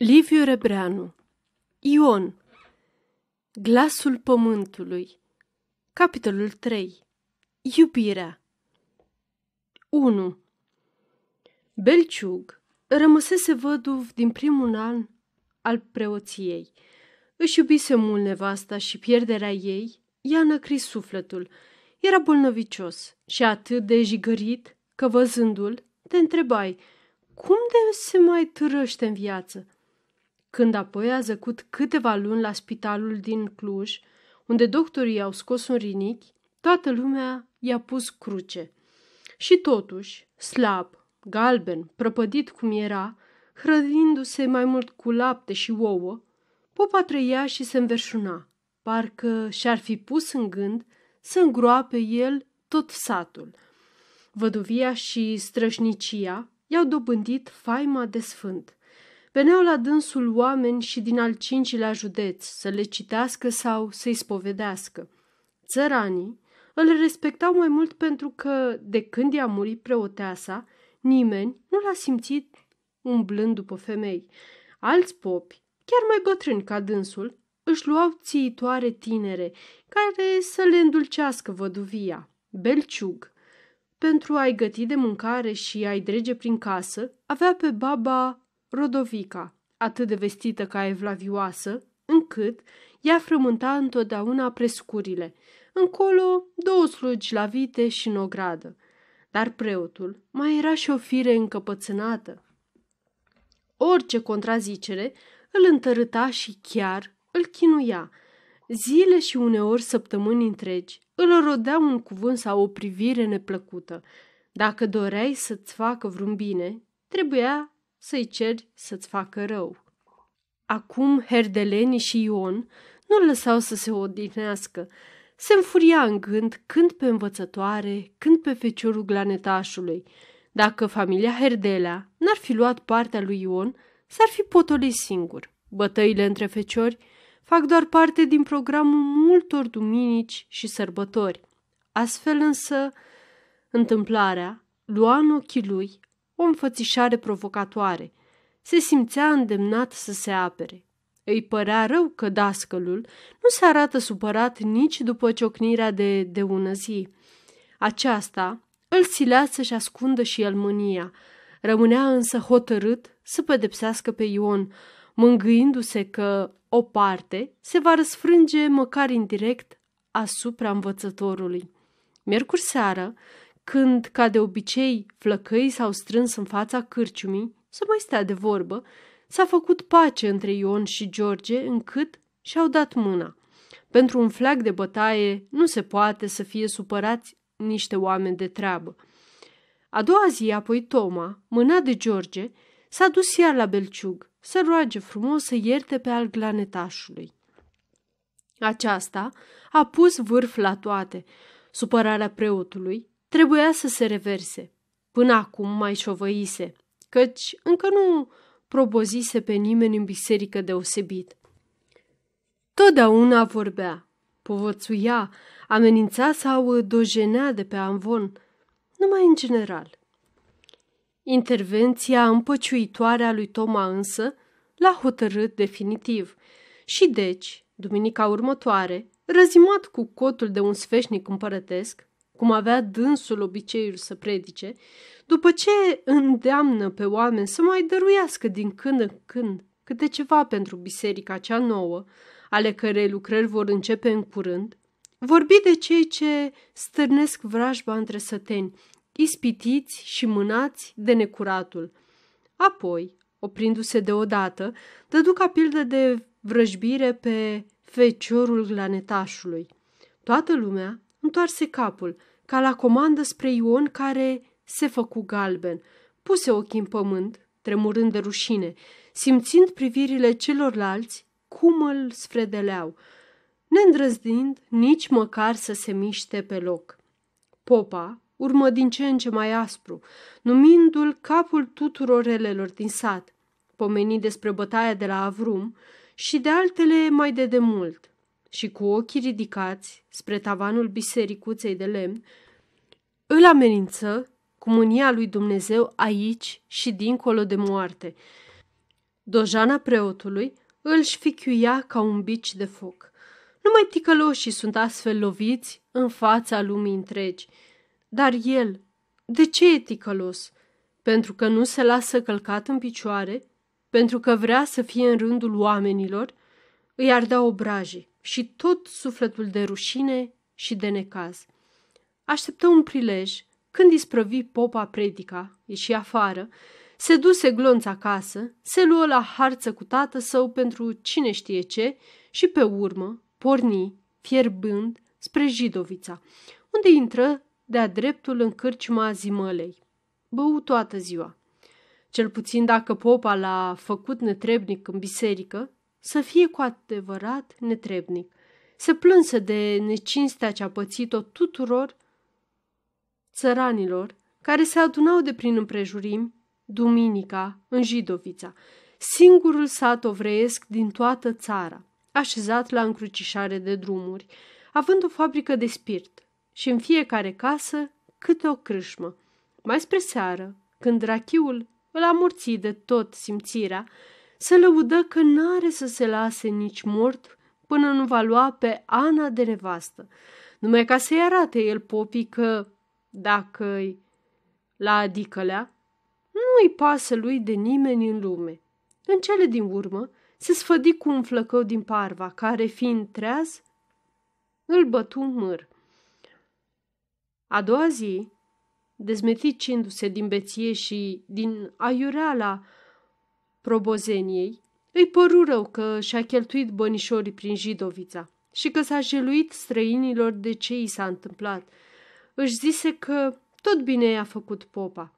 Liviu Rebreanu Ion Glasul pământului Capitolul 3 Iubirea 1 Belciug rămăsese văduv din primul an al preoției. Își iubise mult nevasta și pierderea ei i-a năcrit sufletul. Era bolnăvicios și atât de jigărit că văzându-l te întrebai cum de se mai târăște în viață – când apoi a zăcut câteva luni la spitalul din Cluj, unde doctorii i-au scos un rinichi, toată lumea i-a pus cruce. Și totuși, slab, galben, prăpădit cum era, hrănindu-se mai mult cu lapte și ouă, popa trăia și se înverșuna, parcă și-ar fi pus în gând să îngroape el tot satul. Văduvia și strășnicia i-au dobândit faima de sfânt. Veneau la dânsul oameni și din al cincilea județ să le citească sau să-i spovedească. Țăranii îl respectau mai mult pentru că, de când i-a murit preoteasa, nimeni nu l-a simțit umblând după femei. Alți popi, chiar mai bătrâni ca dânsul, își luau țiitoare tinere care să le îndulcească văduvia. Belciug, pentru a-i găti de mâncare și a-i drege prin casă, avea pe baba Rodovica, atât de vestită ca evlavioasă, încât ea frământa întotdeauna prescurile. Încolo, două slugi la vite și în ogradă. Dar preotul mai era și o fire încăpățânată. Orice contrazicere îl întărâta și chiar îl chinuia. Zile și uneori săptămâni întregi îl rodea un cuvânt sau o privire neplăcută. Dacă doreai să-ți facă vreun bine, trebuia să-i ceri să-ți facă rău. Acum Herdeleni și Ion nu lăsau să se odihnească. Se înfuria în gând când pe învățătoare, când pe feciorul glanetașului. Dacă familia Herdelea n-ar fi luat partea lui Ion, s-ar fi potolit singur. Bătăile între feciori fac doar parte din programul multor duminici și sărbători. Astfel însă, întâmplarea lua în ochii lui o înfățișare provocatoare. Se simțea îndemnat să se apere. Îi părea rău că dascălul nu se arată supărat nici după ciocnirea de, de ună zi. Aceasta îl silea să-și ascundă și el mânia. Rămânea însă hotărât să pedepsească pe Ion, mângâindu-se că o parte se va răsfrânge măcar indirect asupra învățătorului. Miercuri seară, când, ca de obicei, flăcăii s-au strâns în fața cârciumii să mai stea de vorbă, s-a făcut pace între Ion și George încât și-au dat mâna. Pentru un flag de bătaie nu se poate să fie supărați niște oameni de treabă. A doua zi, apoi Toma, mâna de George, s-a dus iar la Belciug să roage frumos să ierte pe al glanetașului. Aceasta a pus vârf la toate. Supărarea preotului trebuia să se reverse. Până acum mai șovăise, căci încă nu probozise pe nimeni în biserică deosebit. Totdeauna vorbea, povățuia, amenința sau dojenea de pe amvon, numai în general. Intervenția împăciuitoare a lui Toma însă l-a hotărât definitiv și deci, duminica următoare, răzimat cu cotul de un sfeșnic împărătesc, cum avea dânsul obiceiul să predice, după ce îndeamnă pe oameni să mai dăruiască din când în când câte ceva pentru biserica cea nouă, ale cărei lucrări vor începe în curând, vorbi de cei ce stârnesc vrajba între săteni, ispitiți și mânați de necuratul. Apoi, oprindu-se deodată, dădu ca pildă de vrăjbire pe feciorul glanetașului. Toată lumea întoarse capul, ca la comandă spre Ion care se făcu galben, puse ochii în pământ, tremurând de rușine, simțind privirile celorlalți cum îl sfredeleau, neîndrăznind nici măcar să se miște pe loc. Popa urmă din ce în ce mai aspru, numindu-l capul tuturor relelor din sat, pomeni despre bătaia de la Avrum și de altele mai de demult, și cu ochii ridicați spre tavanul bisericuței de lemn, îl amenință cu mânia lui Dumnezeu aici și dincolo de moarte. Dojana preotului îl șfichiuia ca un bici de foc. Numai ticăloșii sunt astfel loviți în fața lumii întregi. Dar el, de ce e ticălos? Pentru că nu se lasă călcat în picioare? Pentru că vrea să fie în rândul oamenilor? Îi ardea obrajii și tot sufletul de rușine și de necaz. Așteptă un prilej, când isprăvi popa predica, ieși afară, se duse glonț acasă, se luă la harță cu tată său pentru cine știe ce și pe urmă porni, fierbând, spre Jidovița, unde intră de-a dreptul în cârciuma zimălei. Bău toată ziua. Cel puțin dacă popa l-a făcut netrebnic în biserică, să fie cu adevărat netrebnic. Se plânsă de necinstea ce a pățit-o tuturor țăranilor care se adunau de prin împrejurimi duminica în Jidovița, singurul sat ovreiesc din toată țara, așezat la încrucișare de drumuri, având o fabrică de spirit și în fiecare casă câte o crâșmă. Mai spre seară, când rachiul îl amorți de tot simțirea, se lăudă că n-are să se lase nici mort până nu va lua pe Ana de nevastă, numai ca să-i arate el popii că, dacă-i la adicălea, nu-i pasă lui de nimeni în lume. În cele din urmă, se sfădi cu un flăcău din parva, care, fiind treaz, îl bătu măr. A doua zi, dezmeticindu-se din beție și din aiureala probozeniei, îi păru rău că și-a cheltuit bănișorii prin Jidovița și că s-a jeluit străinilor de ce i s-a întâmplat. Își zise că tot bine i-a făcut popa,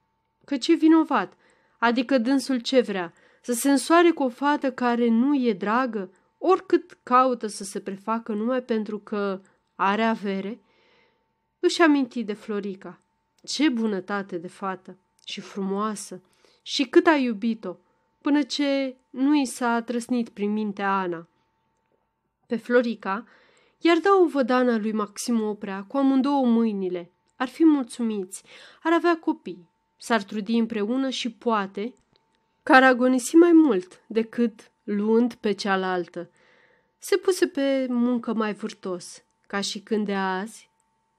că ce vinovat, adică dânsul ce vrea, să se însoare cu o fată care nu e dragă, oricât caută să se prefacă numai pentru că are avere, își aminti de Florica. Ce bunătate de fată și frumoasă și cât a iubit-o, până ce nu i s-a trăsnit prin mintea Ana. Pe Florica iar da o vădana lui Maxim Oprea cu amândouă mâinile. Ar fi mulțumiți, ar avea copii, s-ar trudi împreună și poate că ar agonisi mai mult decât luând pe cealaltă. Se puse pe muncă mai vârtos, ca și când de azi,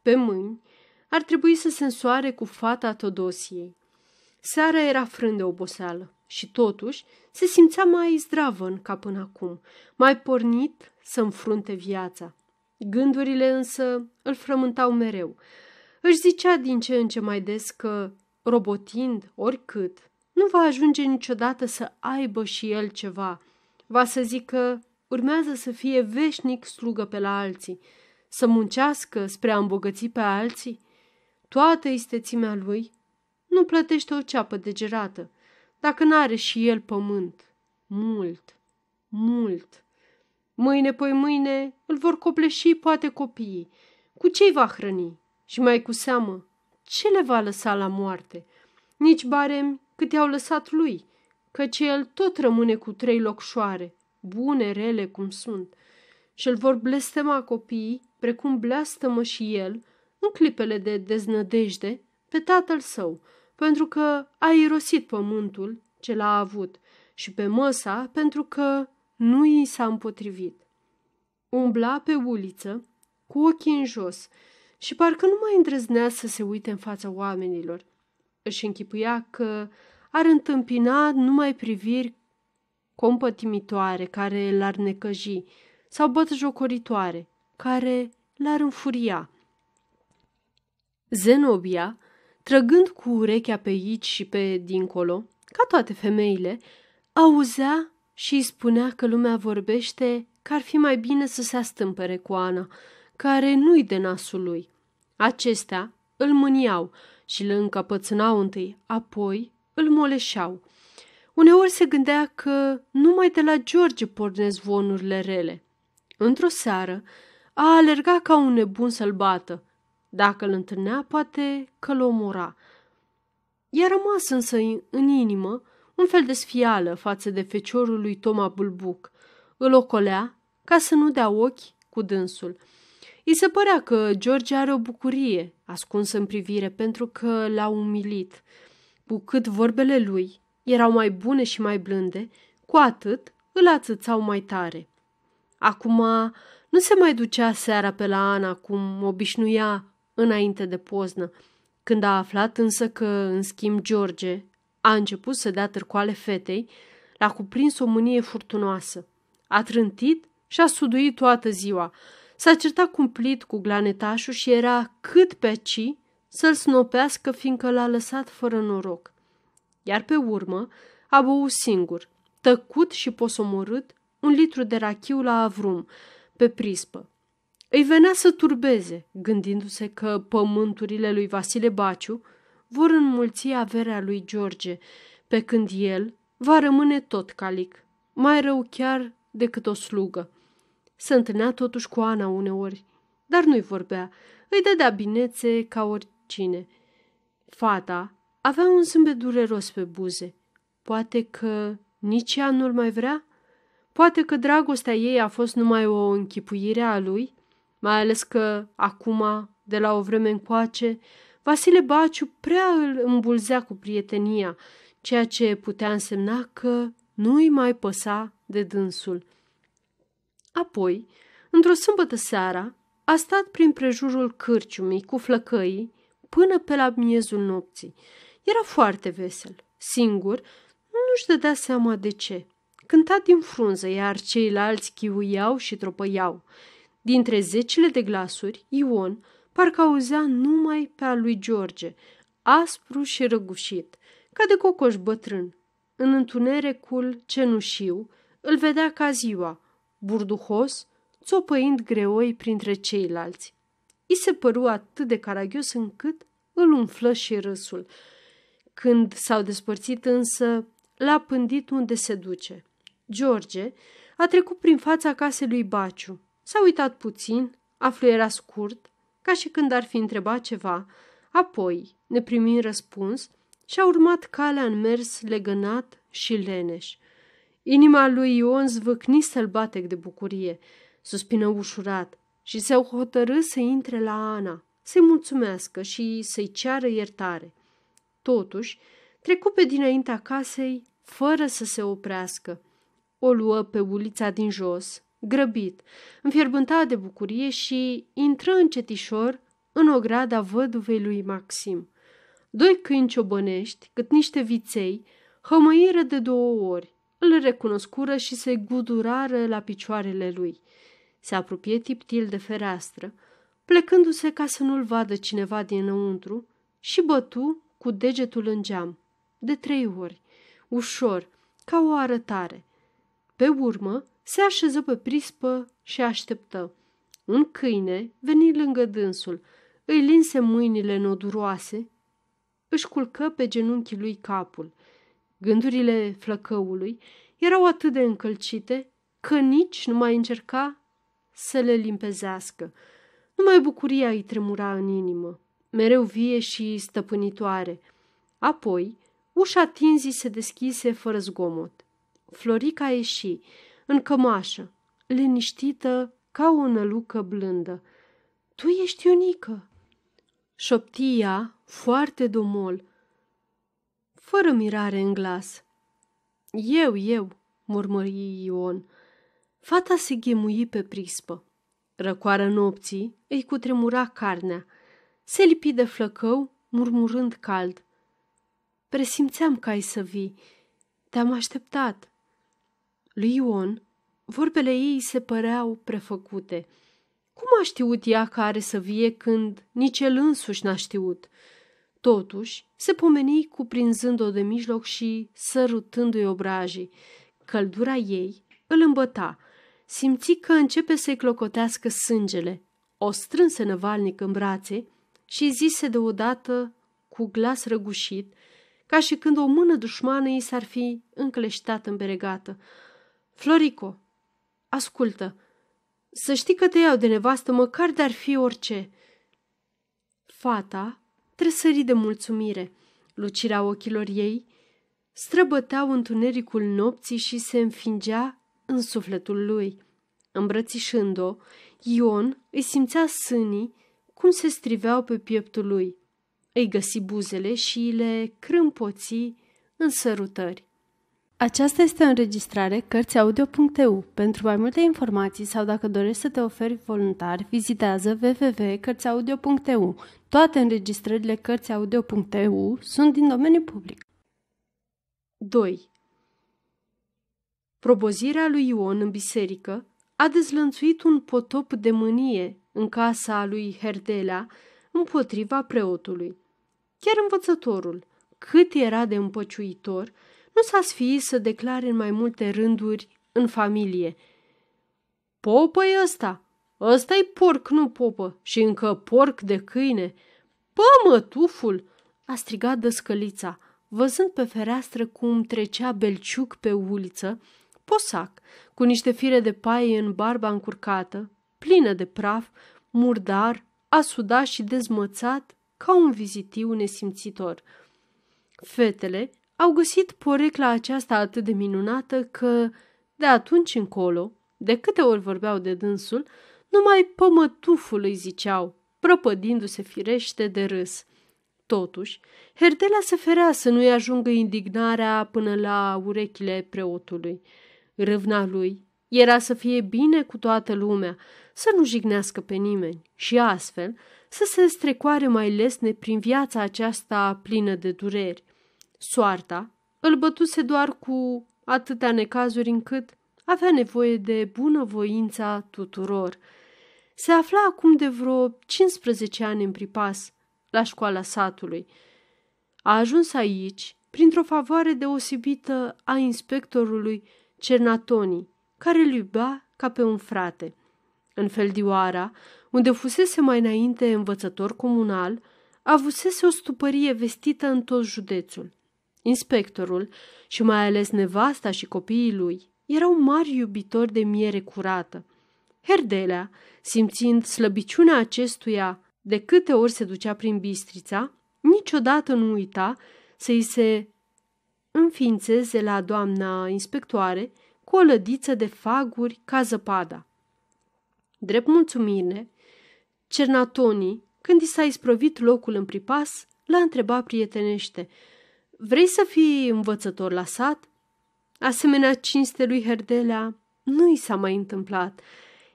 pe mâini, ar trebui să se însoare cu fata Todosiei. Seara era frân de oboseală și totuși se simțea mai zdravă în ca până acum, mai pornit să înfrunte viața. Gândurile însă îl frământau mereu. Își zicea din ce în ce mai des că, robotind oricât, nu va ajunge niciodată să aibă și el ceva. Va să zică, urmează să fie veșnic slugă pe la alții, să muncească spre a îmbogăți pe alții. Toată istețimea lui nu plătește o ceapă de gerată, dacă n-are și el pământ. Mult, mult. Mâine, poi mâine, îl vor copleși poate copiii. Cu ce va hrăni? Și mai cu seamă, ce le va lăsa la moarte? Nici barem cât i-au lăsat lui, căci el tot rămâne cu trei locșoare, bune, rele cum sunt, și îl vor blestema copiii, precum bleastămă și el, în clipele de deznădejde, pe tatăl său, pentru că a irosit pământul ce l-a avut și pe măsa pentru că nu i s-a împotrivit. Umbla pe uliță, cu ochii în jos, și parcă nu mai îndrăznea să se uite în fața oamenilor. Își închipuia că ar întâmpina numai priviri compătimitoare care l-ar necăji sau jocoritoare care l-ar înfuria. Zenobia, trăgând cu urechea pe aici și pe dincolo, ca toate femeile, auzea și îi spunea că lumea vorbește că ar fi mai bine să se astâmpere cu Ana, care nu-i de nasul lui. Acestea îl mâniau și îl încăpățânau întâi, apoi îl moleșeau. Uneori se gândea că numai de la George pornesc zvonurile rele. Într-o seară a alergat ca un nebun să-l bată. Dacă îl întâlnea, poate că l omora. I-a rămas însă în inimă un fel de sfială față de feciorul lui Toma Bulbuc. Îl ocolea ca să nu dea ochi cu dânsul. I se părea că George are o bucurie ascunsă în privire pentru că l-a umilit. Cu cât vorbele lui erau mai bune și mai blânde, cu atât îl ațățau mai tare. Acum nu se mai ducea seara pe la Ana cum obișnuia înainte de poznă. Când a aflat însă că, în schimb, George a început să dea târcoale fetei, l-a cuprins o mânie furtunoasă. A trântit și a suduit toată ziua. S-a certat cumplit cu glanetașul și era cât pe ci să-l snopească, fiindcă l-a lăsat fără noroc. Iar pe urmă a băut singur, tăcut și posomorât, un litru de rachiu la avrum, pe prispă. Îi venea să turbeze, gândindu-se că pământurile lui Vasile Baciu vor înmulți averea lui George, pe când el va rămâne tot calic, mai rău chiar decât o slugă. Se întâlnea totuși cu Ana uneori, dar nu-i vorbea, îi dădea binețe ca oricine. Fata avea un zâmbet dureros pe buze. Poate că nici ea nu-l mai vrea? Poate că dragostea ei a fost numai o închipuire a lui? Mai ales că, acum, de la o vreme încoace, Vasile Baciu prea îl îmbulzea cu prietenia, ceea ce putea însemna că nu îi mai păsa de dânsul. Apoi, într-o sâmbătă seara, a stat prin prejurul cârciumii cu flăcăii până pe la miezul nopții. Era foarte vesel, singur, nu-și dădea seama de ce. Cânta din frunză, iar ceilalți chiuiau și tropăiau. Dintre zecile de glasuri, Ion parcă auzea numai pe a lui George, aspru și răgușit, ca de cocoș bătrân. În întunericul cenușiu îl vedea ca ziua, burduhos, țopăind greoi printre ceilalți. I se păru atât de caragios încât îl umflă și râsul. Când s-au despărțit însă, l-a pândit unde se duce. George a trecut prin fața casei lui Baciu. S-a uitat puțin, a era scurt, ca și când ar fi întrebat ceva, apoi, neprimind răspuns, și-a urmat calea în mers legănat și leneș. Inima lui Ion zvâcni sălbatec de bucurie, suspină ușurat și se hotărâ să intre la Ana, să-i mulțumească și să-i ceară iertare. Totuși, trecu pe dinaintea casei fără să se oprească. O luă pe ulița din jos, grăbit, înfierbântat de bucurie și intră încetișor în ograda văduvei lui Maxim. Doi câini ciobănești, cât niște viței, hămăiră de două ori, îl recunoscură și se gudurară la picioarele lui. Se apropie tiptil de fereastră, plecându-se ca să nu-l vadă cineva dinăuntru și bătu cu degetul în geam, de trei ori, ușor, ca o arătare. Pe urmă, se așeză pe prispă și așteptă. Un câine veni lângă dânsul, îi linse mâinile noduroase, își culcă pe genunchii lui capul. Gândurile flăcăului erau atât de încălcite că nici nu mai încerca să le limpezească. Numai bucuria îi tremura în inimă, mereu vie și stăpânitoare. Apoi, ușa tinzii se deschise fără zgomot. Florica ieși, în cămașă, liniștită ca o nălucă blândă. Tu ești Ionică!" șoptia foarte domol, fără mirare în glas. Eu, eu, murmări Ion. Fata se ghemui pe prispă. Răcoară nopții îi cutremura carnea. Se lipi de flăcău, murmurând cald. Presimțeam că ai să vii. Te-am așteptat. Lui Ion, vorbele ei se păreau prefăcute. Cum a știut ea că are să vie când nici el însuși n-a știut? Totuși, se pomeni cuprinzând-o de mijloc și sărutându-i obrajii. Căldura ei îl îmbăta. Simți că începe să-i clocotească sângele. O strânse năvalnic în brațe și zise deodată cu glas răgușit, ca și când o mână dușmană i s-ar fi încleștat în beregată. Florico, ascultă, să știi că te iau de nevastă măcar de-ar fi orice. Fata tresări de mulțumire. Lucirea ochilor ei străbăteau întunericul nopții și se înfingea în sufletul lui. Îmbrățișând-o, Ion îi simțea sânii cum se striveau pe pieptul lui. Îi găsi buzele și le crâmpoți în sărutări. Aceasta este o înregistrare Cărțiaudio.eu. Pentru mai multe informații sau dacă dorești să te oferi voluntar, vizitează www.cărțiaudio.eu. Toate înregistrările Cărțiaudio.eu sunt din domeniu public. 2. Probozirea lui Ion în biserică a dezlănțuit un potop de mânie în casa lui Herdelea împotriva preotului. Chiar învățătorul, cât era de împăciuitor, nu s-a sfiit să declare în mai multe rânduri în familie. popă e ăsta, ăsta e porc, nu popă, și încă porc de câine. Pă, mătuful, a strigat dăscălița, văzând pe fereastră cum trecea Belciuc pe uliță, posac, cu niște fire de paie în barba încurcată, plină de praf, murdar, asudat și dezmățat ca un vizitiu nesimțitor. Fetele au găsit porecla aceasta atât de minunată că, de atunci încolo, de câte ori vorbeau de dânsul, numai pămătuful îi ziceau, prăpădindu-se firește de râs. Totuși, Herdelea se ferea să nu-i ajungă indignarea până la urechile preotului. Râvna lui era să fie bine cu toată lumea, să nu jignească pe nimeni și astfel să se strecoare mai lesne prin viața aceasta plină de dureri. Soarta îl bătuse doar cu atâtea necazuri încât avea nevoie de bunăvoința tuturor. Se afla acum de vreo 15 ani în pripas, la școala satului. A ajuns aici printr-o favoare deosebită a inspectorului Cernatoni, care îl iubea ca pe un frate. În Feldioara, unde fusese mai înainte învățător comunal, avusese o stupărie vestită în tot județul. Inspectorul și mai ales nevasta și copiii lui erau mari iubitori de miere curată. Herdelea, simțind slăbiciunea acestuia de câte ori se ducea prin Bistrița, niciodată nu uita să-i se înființeze la doamna inspectoare cu o lădiță de faguri ca zăpada. Drept mulțumire, Cernatonii, când i s-a isprăvit locul în pripas, l-a întrebat prietenește – Vrei să fii învățător la sat? Asemenea cinste lui Herdelea nu i s-a mai întâmplat.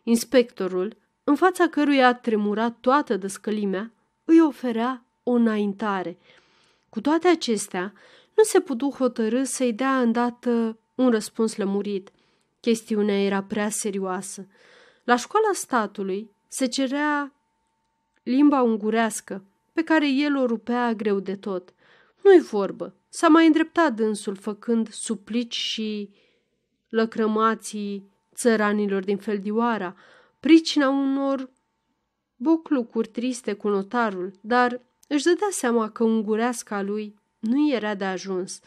Inspectorul, în fața căruia a tremurat toată dăscălimea, îi oferea o înaintare. Cu toate acestea, nu se putu hotărâ să-i dea îndată un răspuns lămurit. Chestiunea era prea serioasă. La școala statului se cerea limba ungurească, pe care el o rupea greu de tot. Nu-i vorbă, s-a mai îndreptat dânsul făcând suplici și lăcrămații țăranilor din Feldioara, pricina unor boclucuri triste cu notarul, dar își dădea seama că ungureasca lui nu era de ajuns.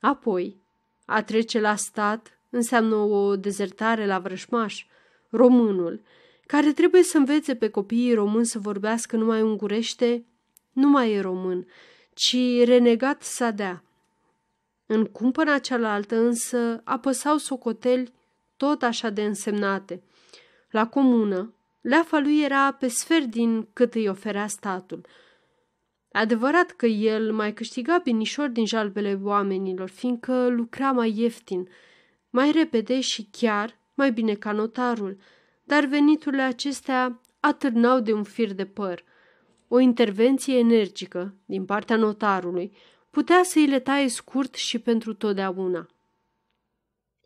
Apoi, a trece la stat înseamnă o dezertare la vrășmaș. Românul, care trebuie să învețe pe copiii români să vorbească numai ungurește, nu mai e român, ci renegat sadea. În cumpăna cealaltă însă apăsau socoteli tot așa de însemnate. La comună, leafa lui era pe sfert din cât îi oferea statul. Adevărat că el mai câștiga binișor din jalbele oamenilor, fiindcă lucra mai ieftin, mai repede și chiar mai bine ca notarul, dar veniturile acestea atârnau de un fir de păr – o intervenție energică din partea notarului putea să îi le taie scurt și pentru totdeauna.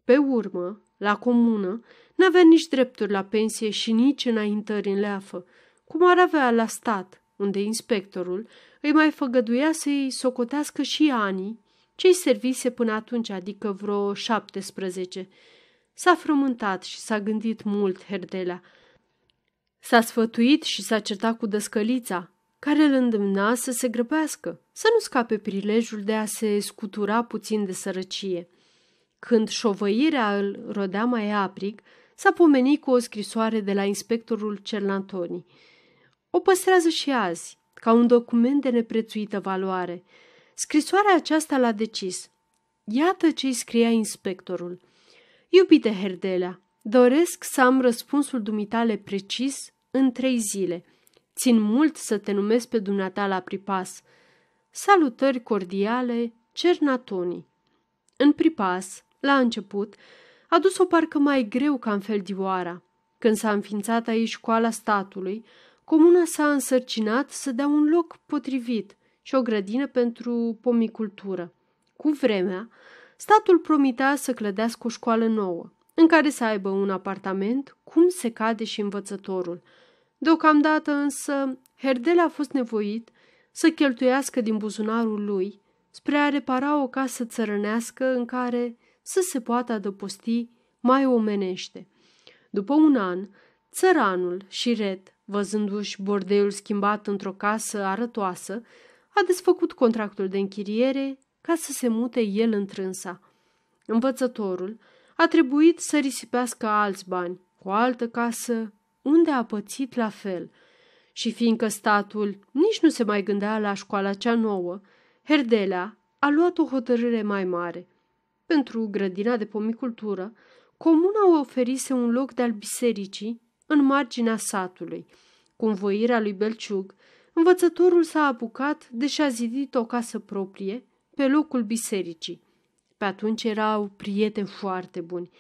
Pe urmă, la comună, n-avea nici drepturi la pensie și nici înaintări în leafă, cum ar avea la stat, unde inspectorul îi mai făgăduia să-i socotească și anii ce-i servise până atunci, adică vreo 17. S-a frământat și s-a gândit mult Herdelea. S-a sfătuit și s-a certat cu dăscălița, care îl îndemna să se grăbească, să nu scape prilejul de a se scutura puțin de sărăcie. Când șovăirea îl rodea mai aprig, s-a pomenit cu o scrisoare de la inspectorul Cerlantoni. O păstrează și azi, ca un document de neprețuită valoare. Scrisoarea aceasta l-a decis. Iată ce îi scria inspectorul. Iubite Herdelea, doresc să am răspunsul dumitale precis în trei zile – Țin mult să te numesc pe dumneata la pripas. Salutări cordiale, Cernatoni. În pripas, La început, a dus-o parcă mai greu ca în Feldioara. Când s-a înființat aici școala statului, comuna s-a însărcinat să dea un loc potrivit și o grădină pentru pomicultură. Cu vremea, statul promitea să clădească o școală nouă, în care să aibă un apartament, cum se cade și învățătorul. Deocamdată însă, Herdele a fost nevoit să cheltuiască din buzunarul lui spre a repara o casă țărănească în care să se poată adăposti mai omenește. După un an, țăranul și Red, văzându-și bordeiul schimbat într-o casă arătoasă, a desfăcut contractul de închiriere ca să se mute el întrânsa. Învățătorul a trebuit să risipească alți bani cu o altă casă unde a pățit la fel. Și fiindcă statul nici nu se mai gândea la școala cea nouă, Herdelea a luat o hotărâre mai mare. Pentru grădina de pomicultură, comuna o oferise un loc de-al bisericii în marginea satului. Cu învoirea lui Belciug, învățătorul s-a apucat de și-a zidit o casă proprie pe locul bisericii. Pe atunci erau prieteni foarte buni.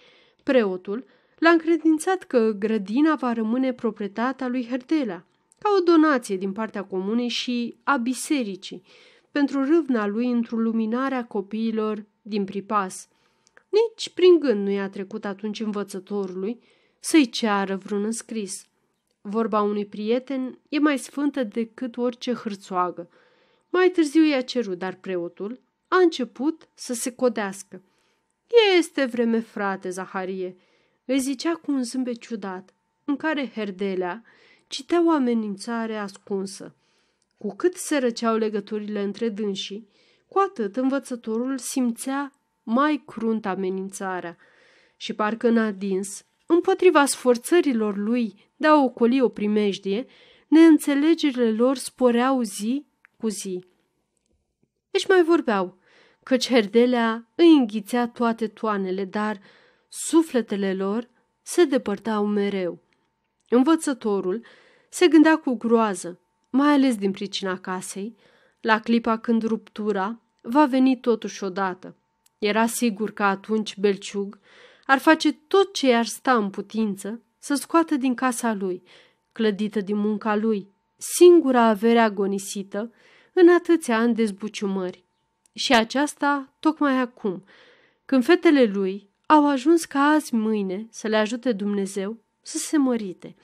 Preotul l-a încredințat că grădina va rămâne proprietatea lui Herdela, ca o donație din partea comunei și a bisericii, pentru râvna lui într-o luminare copiilor din pripas. Nici prin gând nu i-a trecut atunci învățătorului să-i ceară vreun înscris. Vorba unui prieten e mai sfântă decât orice hârțoagă. Mai târziu i-a cerut, dar preotul a început să se codească. Este vreme, frate, Zaharie, îi zicea cu un zâmbet ciudat, în care Herdelea citea o amenințare ascunsă. Cu cât se răceau legăturile între dânsii, cu atât învățătorul simțea mai crunt amenințarea și parcă n-a dins, împotriva sforțărilor lui de a ocoli o primejdie, neînțelegerile lor sporeau zi cu zi. Își mai vorbeau, căci Herdelea îi înghițea toate toanele, dar sufletele lor se depărtau mereu. Învățătorul se gândea cu groază, mai ales din pricina casei, la clipa când ruptura va veni totuși odată. Era sigur că atunci Belciug ar face tot ce i-ar sta în putință să scoată din casa lui, clădită din munca lui, singura avere agonisită în atâția ani de zbuciumări. Și aceasta tocmai acum, când fetele lui au ajuns ca azi mâine să le ajute Dumnezeu să se mărite.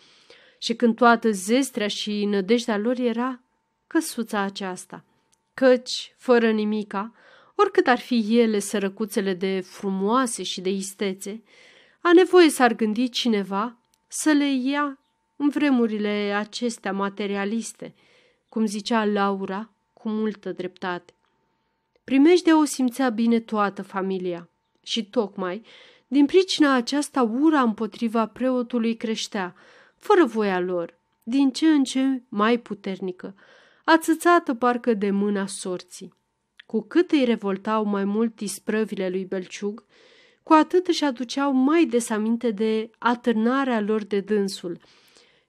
Și când toată zestrea și nădejdea lor era căsuța aceasta. Căci, fără nimica, oricât ar fi ele sărăcuțele de frumoase și de istețe, a nevoie s-ar gândi cineva să le ia în vremurile acestea materialiste, cum zicea Laura cu multă dreptate. Primejdea o simțea bine toată familia și tocmai din pricina aceasta ura împotriva preotului creștea, fără voia lor, din ce în ce mai puternică, ațățată parcă de mâna sorții. Cu cât îi revoltau mai mult isprăvile lui Belciug, cu atât își aduceau mai des aminte de atârnarea lor de dânsul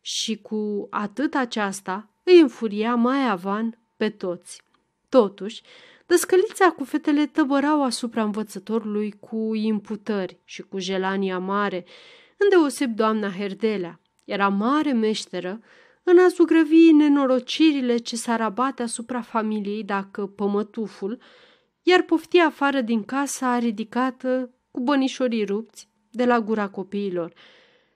și cu atât aceasta îi înfuria mai avan pe toți. Totuși, Dăscălița cu fetele tăbărau asupra învățătorului cu imputări și cu jelania mare, îndeoseb doamna Herdelea. Era mare meșteră în a zugrăvi nenorocirile ce s-ar abate asupra familiei dacă pămătuful iar poftia afară din casa ridicată cu bănișorii rupți de la gura copiilor.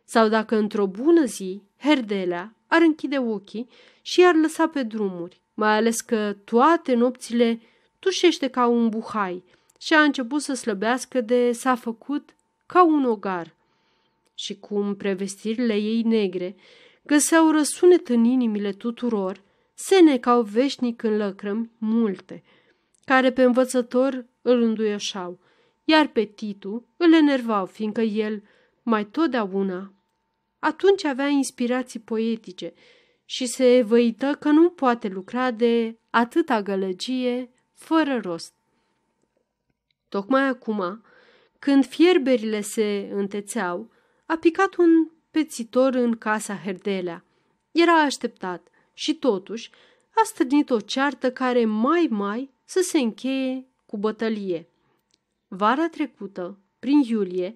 Sau dacă într-o bună zi Herdelea ar închide ochii și i-ar lăsa pe drumuri, mai ales că toate nopțile tușește ca un buhai și a început să slăbească de s-a făcut ca un ogar. Și cum prevestirile ei negre găseau răsunet în inimile tuturor, se necau veșnic în lăcrămi multe, care pe învățător îl înduioșau, iar pe Titu îl enervau, fiindcă el, mai totdeauna, atunci avea inspirații poetice și se văită că nu poate lucra de atâta gălăgie fără rost. Tocmai acum, când fierberile se întețeau, a picat un pețitor în casa Herdelea. Era așteptat și totuși a strânit o ceartă care mai mai să se încheie cu bătălie. Vara trecută, prin iulie,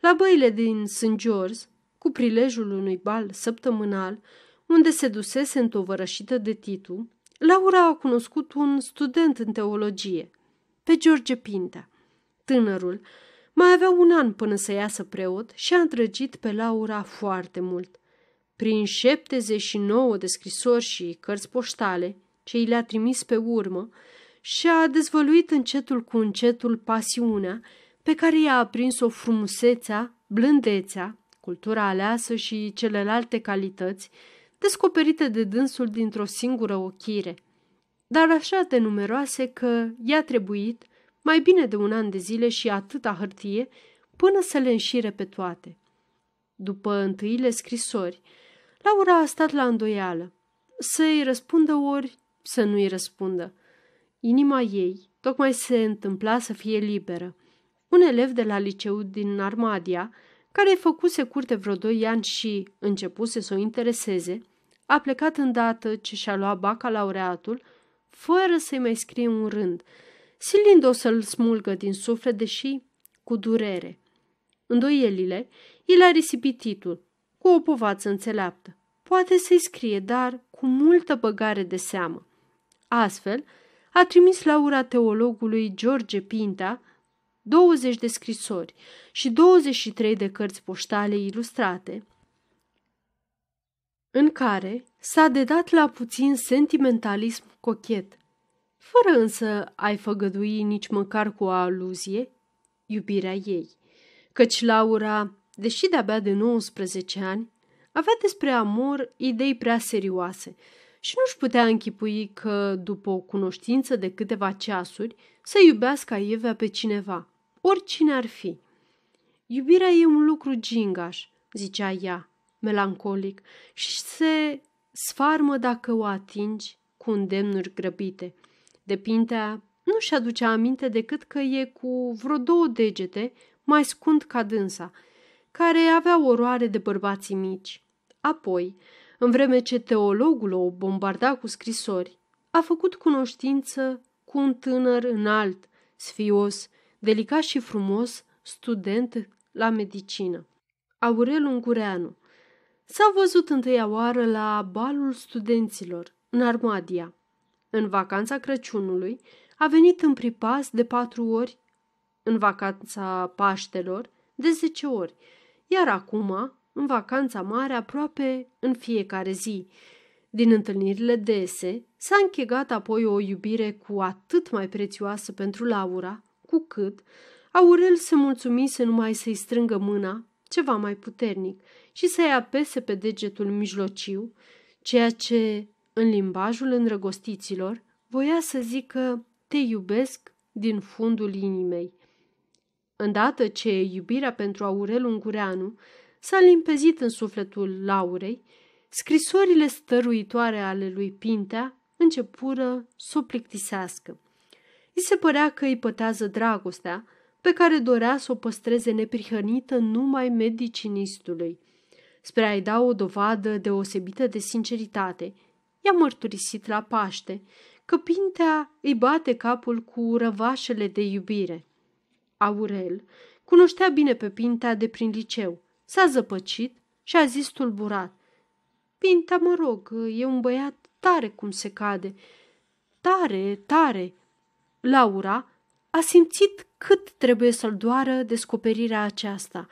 la băile din St. George, cu prilejul unui bal săptămânal, unde se dusese întovărășită de Titu, Laura a cunoscut un student în teologie, pe George Pintea. Tânărul mai avea un an până să iasă preot și a îndrăgit pe Laura foarte mult. Prin 79 de scrisori și cărți poștale, ce i le-a trimis pe urmă, și-a dezvăluit încetul cu încetul pasiunea pe care i-a aprins-o frumusețea, blândețea, cultura aleasă și celelalte calități descoperite de dânsul dintr-o singură ochire, dar așa de numeroase că i-a trebuit mai bine de un an de zile și atâta hârtie până să le înșire pe toate. După întâile scrisori, Laura a stat la îndoială, să-i răspundă ori să nu-i răspundă. Inima ei tocmai se întâmpla să fie liberă. Un elev de la liceu din Armadia, care îi făcuse curte vreo doi ani și începuse să o intereseze, a plecat îndată ce și-a luat bacalaureatul, fără să-i mai scrie un rând, silind-o să-l smulgă din suflet, deși cu durere. Îndoielile, i a risipit titlul, cu o povață înțeleaptă. Poate să-i scrie, dar cu multă băgare de seamă. Astfel, a trimis Laura teologului George Pinta 20 de scrisori și 23 de cărți poștale ilustrate, în care s-a dedat la puțin sentimentalism cochet, fără însă a-i făgădui nici măcar cu o aluzie iubirea ei, căci Laura, deși de-abia de 19 ani, avea despre amor idei prea serioase și nu-și putea închipui că, după o cunoștință de câteva ceasuri, să iubească Evea pe cineva, oricine ar fi. Iubirea e un lucru gingaș, zicea ea, melancolic, și se sfarmă dacă o atingi cu îndemnuri grăbite. De Pintea nu-și aducea aminte decât că e cu vreo două degete mai scund ca dânsa, care avea oroare de bărbații mici. Apoi, în vreme ce teologul o bombarda cu scrisori, a făcut cunoștință cu un tânăr înalt, sfios, delicat și frumos, student la medicină. Aurel Ungureanu S-a văzut întâia oară la balul studenților, în Armadia. În vacanța Crăciunului a venit în pripas de patru ori, în vacanța Paștelor de zece ori, iar acum, în vacanța mare, aproape în fiecare zi. Din întâlnirile dese, s-a închegat apoi o iubire cu atât mai prețioasă pentru Laura, cu cât Aurel se mulțumise numai să-i strângă mâna ceva mai puternic și să-i apese pe degetul mijlociu, ceea ce, în limbajul îndrăgostiților, voia să zică te iubesc din fundul inimei. Îndată ce iubirea pentru Aurel Ungureanu s-a limpezit în sufletul Laurei, scrisorile stăruitoare ale lui Pintea începură să o plictisească. I se părea că îi pătează dragostea, pe care dorea să o păstreze neprihănită numai medicinistului. Spre a-i da o dovadă deosebită de sinceritate, i-a mărturisit la Paște că Pintea îi bate capul cu răvașele de iubire. Aurel cunoștea bine pe Pintea de prin liceu, s-a zăpăcit și a zis tulburat. Pintea, mă rog, e un băiat tare cum se cade. Tare, tare. Laura a simțit cât trebuie să-l doară descoperirea aceasta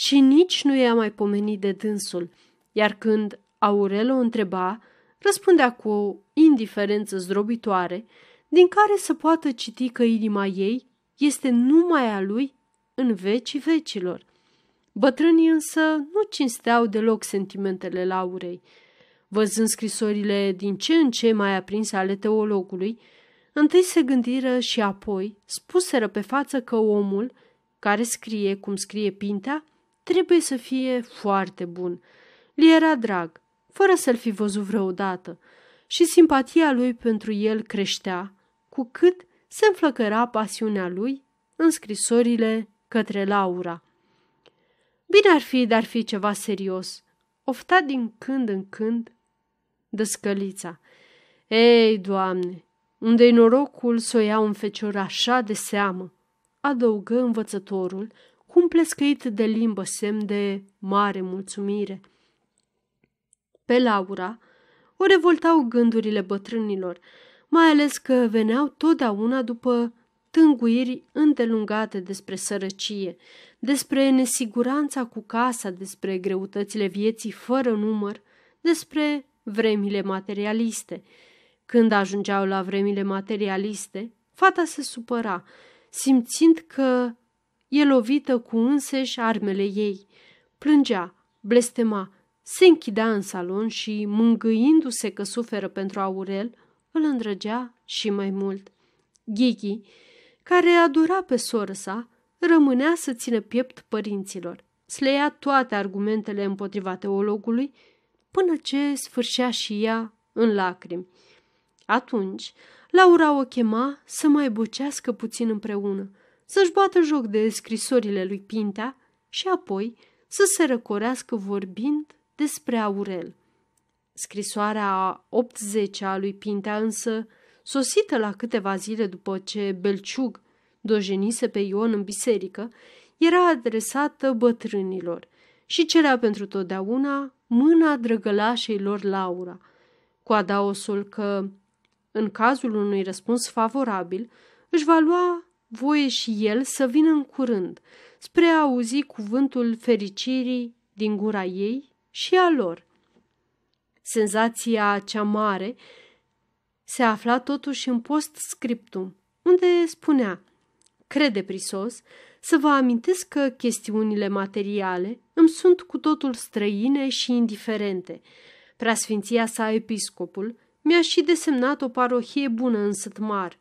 și nici nu i-a mai pomenit de dânsul, iar când Aurel o întreba, răspundea cu o indiferență zdrobitoare, din care să poată citi că inima ei este numai a lui în vecii vecilor. Bătrânii însă nu cinsteau deloc sentimentele Laurei. Văzând scrisorile din ce în ce mai aprinse ale teologului, Întâi se gândiră și apoi spuseră pe față că omul, care scrie cum scrie Pintea, trebuie să fie foarte bun. Li era drag, fără să-l fi văzut vreodată, și simpatia lui pentru el creștea, cu cât se înflăcăra pasiunea lui în scrisorile către Laura. Bine ar fi, dar fi ceva serios. Ofta din când în când dăscălița. Ei, Doamne, unde-i norocul să o ia un fecior așa de seamă, adăugă învățătorul cu un plescăit de limbă semn de mare mulțumire. Pe Laura o revoltau gândurile bătrânilor, mai ales că veneau totdeauna după tânguiri îndelungate despre sărăcie, despre nesiguranța cu casa, despre greutățile vieții fără număr, despre vremile materialiste. Când ajungeau la vremile materialiste, fata se supăra, simțind că e lovită cu înseși armele ei. Plângea, blestema, se închidea în salon și, mângâindu-se că suferă pentru Aurel, îl îndrăgea și mai mult. Ghighi, care adora pe soră sa, rămânea să țină piept părinților. Sleia toate argumentele împotriva teologului, până ce sfârșea și ea în lacrimi. Atunci, Laura o chema să mai bocească puțin împreună, să-și bată joc de scrisorile lui Pintea și apoi să se răcorească vorbind despre Aurel. Scrisoarea a 80 a lui Pintea însă, sosită la câteva zile după ce Belciug dojenise pe Ion în biserică, era adresată bătrânilor și cerea pentru totdeauna mâna drăgălașei lor Laura, cu adaosul că, în cazul unui răspuns favorabil, își va lua voie și el să vină în curând, spre a auzi cuvântul fericirii din gura ei și a lor. Senzația cea mare se afla totuși în post-scriptum, unde spunea Crede, Prisos, să vă amintesc că chestiunile materiale îmi sunt cu totul străine și indiferente. Preasfinția sa episcopul mi-a și desemnat o parohie bună în Sătmar,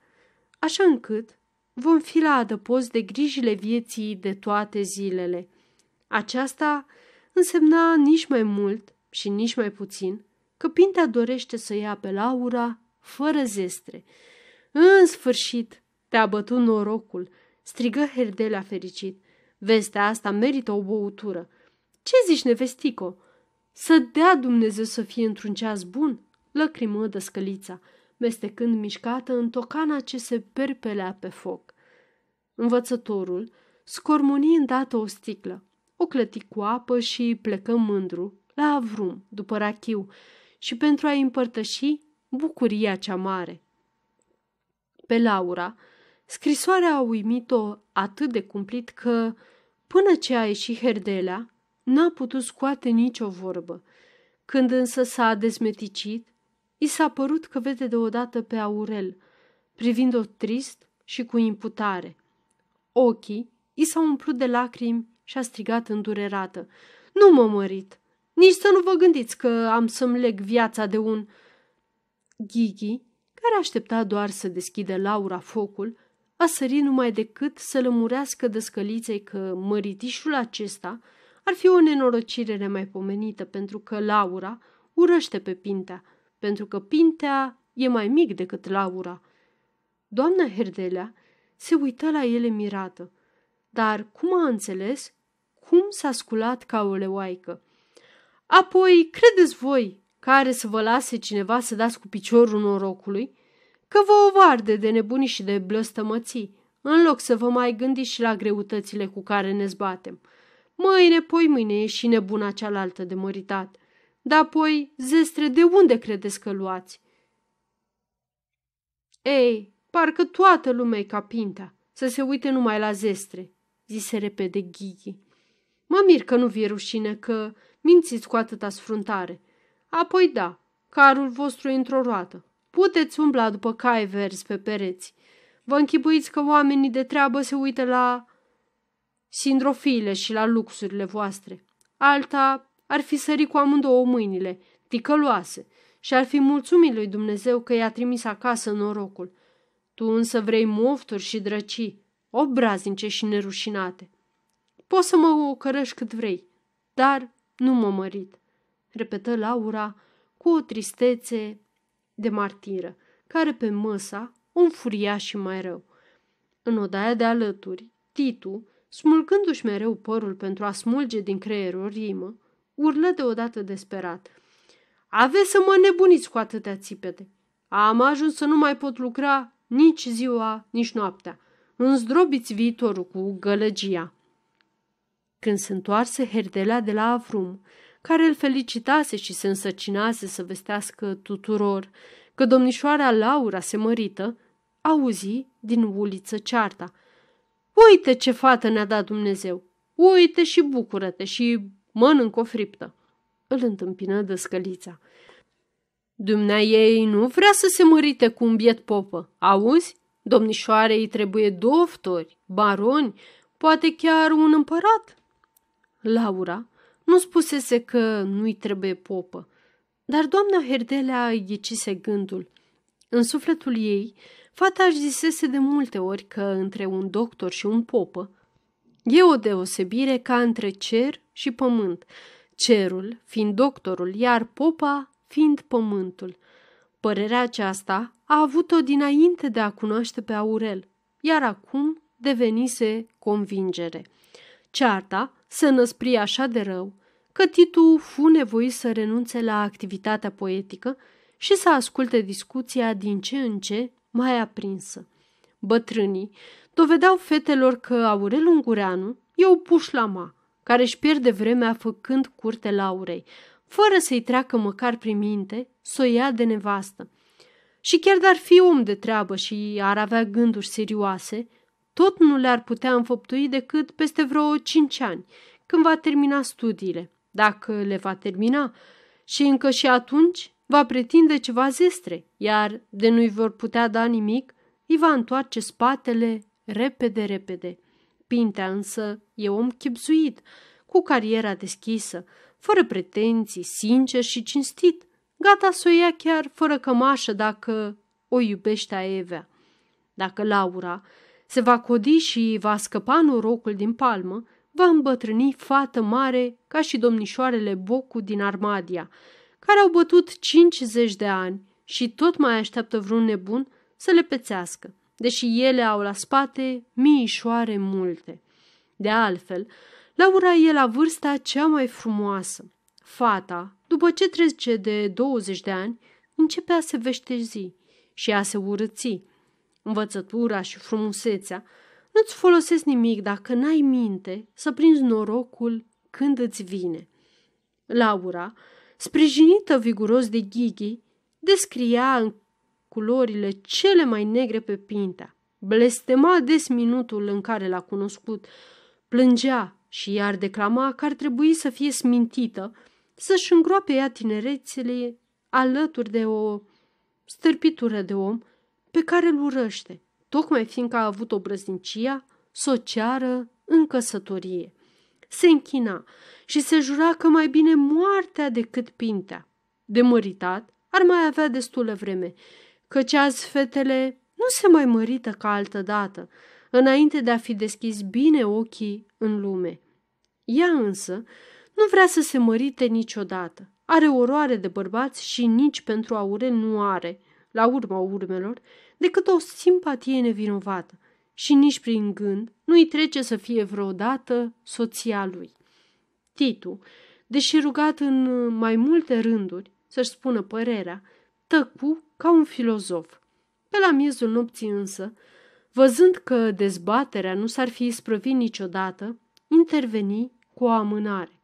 așa încât vom fi la adăpost de grijile vieții de toate zilele. Aceasta însemna nici mai mult și nici mai puțin că Pintea dorește să ia pe Laura fără zestre. În sfârșit, te-a bătut norocul, strigă Herdelea fericit. Vestea asta merită o băutură. Ce zici, nevestico? Să dea Dumnezeu să fie într-un ceas bun? Lăcrimă dăscălița, mestecând mișcată în tocana ce se perpelea pe foc. Învățătorul scormoni îndată o sticlă, o clăti cu apă și plecă mândru la avrum, după rachiu, și pentru a-i împărtăși bucuria cea mare. Pe Laura, scrisoarea a uimit-o atât de cumplit că, până ce a ieșit Herdelea, n-a putut scoate nicio vorbă. Când însă s-a dezmeticit, i s-a părut că vede deodată pe Aurel, privind-o trist și cu imputare. Ochii i s-au umplut de lacrimi și a strigat îndurerată. Nu mă mărit! Nici să nu vă gândiți că am să-mi leg viața de un... Ghighi, care aștepta doar să deschidă Laura focul, a sărit numai decât să lămurească dăscăliței că măritișul acesta ar fi o nenorocire nemaipomenită pentru că Laura urăște pe Pintea, pentru că Pintea e mai mic decât Laura. Doamna Herdelea se uită la ele mirată, dar cum a înțeles, cum s-a sculat ca o leoaică. Apoi, credeți voi că are să vă lase cineva să dați cu piciorul norocului? Că vă ovarde de nebuni și de blăstămății, în loc să vă mai gândiți și la greutățile cu care ne zbatem. Mâine, poi mâine e și nebuna cealaltă de măritat. Dar apoi, zestre, de unde credeți că luați? Ei, parcă toată lumea e ca pinta, să se uite numai la zestre, zise repede Ghighi. Mă mir că nu vie rușine că mințiți cu atâta sfruntare. Apoi da, carul vostru e într-o roată. Puteți umbla după cai verzi pe pereți. Vă închipuiți că oamenii de treabă se uită la sindrofile și la luxurile voastre. Alta ar fi sărit cu amândouă mâinile, ticăloase, și ar fi mulțumit lui Dumnezeu că i-a trimis acasă norocul. Tu însă vrei mofturi și drăcii, obraznice și nerușinate. Poți să mă ocărăși cât vrei, dar nu mă mărit, repetă Laura cu o tristețe de martiră, care pe măsa o înfuria și mai rău. În odaia de alături, Titu, smulgându-și mereu părul pentru a smulge din creierul o rimă, urlă deodată desperat. Aveți să mă nebuniți cu atâtea țipete. Am ajuns să nu mai pot lucra nici ziua, nici noaptea. Îndrobiți viitorul cu gălăgia. Când se întoarse Herdelea de la Avrum, care îl felicitase și se însăcinase să vestească tuturor că domnișoara Laura se mărită, auzi din uliță cearta. Uite ce fată ne-a dat Dumnezeu! Uite și bucură-te și mănânc o friptă! Îl întâmpină dăscălița. Dumnea ei nu vrea să se mărite cu un biet popă, auzi? Domnișoarei trebuie doftori, baroni, poate chiar un împărat. Laura nu spusese că nu-i trebuie popă, dar doamna Herdelea îi ghicise gândul. În sufletul ei, fata își zisese de multe ori că între un doctor și un popă e o deosebire ca între cer și pământ, cerul fiind doctorul, iar popa fiind pământul. Părerea aceasta a avut-o dinainte de a cunoaște pe Aurel, iar acum devenise convingere. Cearta se năspri așa de rău că Titu fu nevoit să renunțe la activitatea poetică și să asculte discuția din ce în ce mai aprinsă. Bătrânii dovedeau fetelor că Aurel Ungureanu e o pușlama care își pierde vremea făcând curte Laurei, fără să-i treacă măcar prin minte să o ia de nevastă. Și chiar dar fi om de treabă și ar avea gânduri serioase, tot nu le-ar putea înfăptui decât peste vreo cinci ani, când va termina studiile, dacă le va termina, și încă și atunci va pretinde ceva zestre, iar de nu-i vor putea da nimic, îi va întoarce spatele repede, repede. Pintea însă e om chipzuit, cu cariera deschisă, fără pretenții, sincer și cinstit, gata să o ia chiar fără cămașă dacă o iubește a Evea. Dacă Laura se va codi și va scăpa norocul din palmă, va îmbătrâni fată mare ca și domnișoarele Bocu din Armadia, care au bătut 50 de ani și tot mai așteaptă vreun nebun să le pețească, deși ele au la spate miișoare multe. De altfel, Laura e la vârsta cea mai frumoasă. Fata, după ce trece de 20 de ani, începe a se veștezi și a se urăți. Învățătura și frumusețea nu-ți folosesc nimic dacă n-ai minte să prinzi norocul când îți vine. Laura, sprijinită viguros de Ghighi, descria în culorile cele mai negre pe pintea, blestema des minutul în care l-a cunoscut, plângea și iar declama că ar trebui să fie smintită, să-și îngroape ea tinerețele alături de o stârpitură de om pe care îl urăște, tocmai fiindcă a avut o brăznicia să o ceară în căsătorie. Se închina și se jura că mai bine moartea decât pintea. De măritat ar mai avea destulă vreme, căci azi fetele nu se mai mărită ca altă dată, înainte de a fi deschis bine ochii în lume. Ea însă nu vrea să se mărite niciodată. Are oroare de bărbați și nici pentru Aurel nu are, la urma urmelor, decât o simpatie nevinovată și nici prin gând nu-i trece să fie vreodată soția lui. Titu, deși rugat în mai multe rânduri să-și spună părerea, tăcu ca un filozof. Pe la miezul nopții însă, văzând că dezbaterea nu s-ar fi isprăvit niciodată, interveni cu o amânare.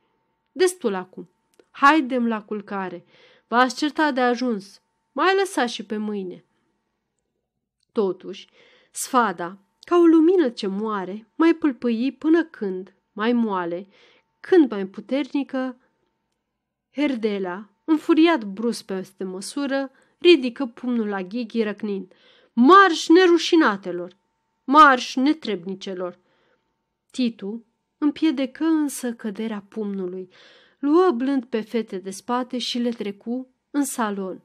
Destul acum. Haidem la culcare. V-ați certat de ajuns. Mai lăsa și pe mâine. Totuși, sfada, ca o lumină ce moare, mai pâlpâi până când, mai moale, când mai puternică, Herdela, înfuriat brus peste măsură, ridică pumnul la Ghighi răcnind. Marș nerușinatelor! Marș netrebnicelor! Titu împiedecă însă căderea pumnului, luă blând pe fete de spate și le trecu în salon,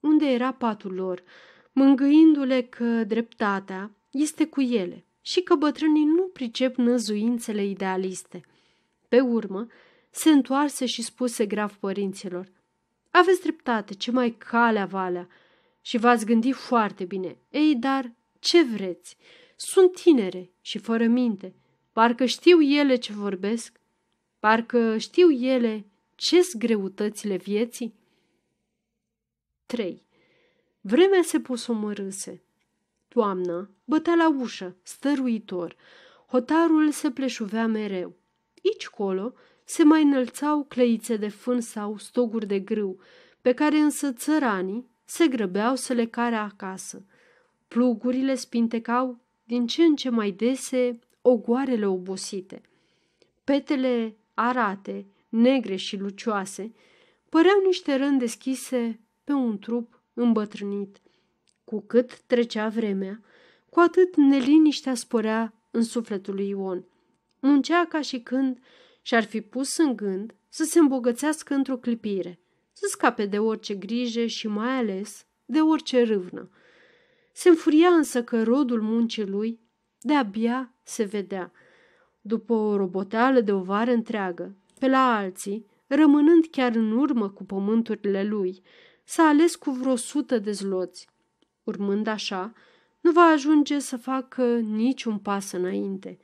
unde era patul lor, mângâindu-le că dreptatea este cu ele și că bătrânii nu pricep năzuințele idealiste. Pe urmă, se întoarse și spuse grav părinților, Aveți dreptate, ce mai calea valea și v-ați gândit foarte bine. Ei, dar ce vreți? Sunt tinere și fără minte. Parcă știu ele ce vorbesc, parcă știu ele ce-s greutățile vieții. 3. Vremea se posomărâse. Toamnă bătea la ușă, stăruitor. Hotarul se pleșuvea mereu. Ici colo se mai înălțau cleițe de fân sau stoguri de grâu, pe care însă țăranii se grăbeau să le care acasă. Plugurile spintecau din ce în ce mai dese ogoarele obosite. Petele arate, negre și lucioase, păreau niște răni deschise pe un trup îmbătrânit. Cu cât trecea vremea, cu atât neliniștea sporea în sufletul lui Ion. Muncea ca și când și-ar fi pus în gând să se îmbogățească într-o clipire, să scape de orice grijă și mai ales de orice râvnă. Se înfuria însă că rodul muncii lui de-abia se vedea. După o roboteală de o vară întreagă, pe la alții, rămânând chiar în urmă cu pământurile lui, s-a ales cu vreo sută de zloți. Urmând așa, nu va ajunge să facă niciun pas înainte.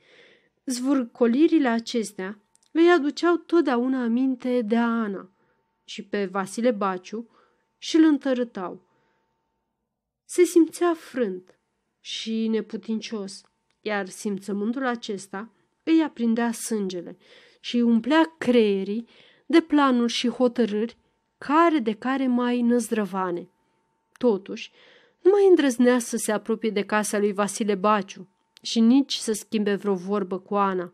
Zvârcolirile acestea îi aduceau totdeauna aminte de Ana și pe Vasile Baciu și îl întărâtau. Se simțea frânt și neputincios, iar simțământul acesta îi aprindea sângele și umplea creierii de planuri și hotărâri care de care mai năzdrăvane. Totuși, nu mai îndrăznea să se apropie de casa lui Vasile Baciu și nici să schimbe vreo vorbă cu Ana.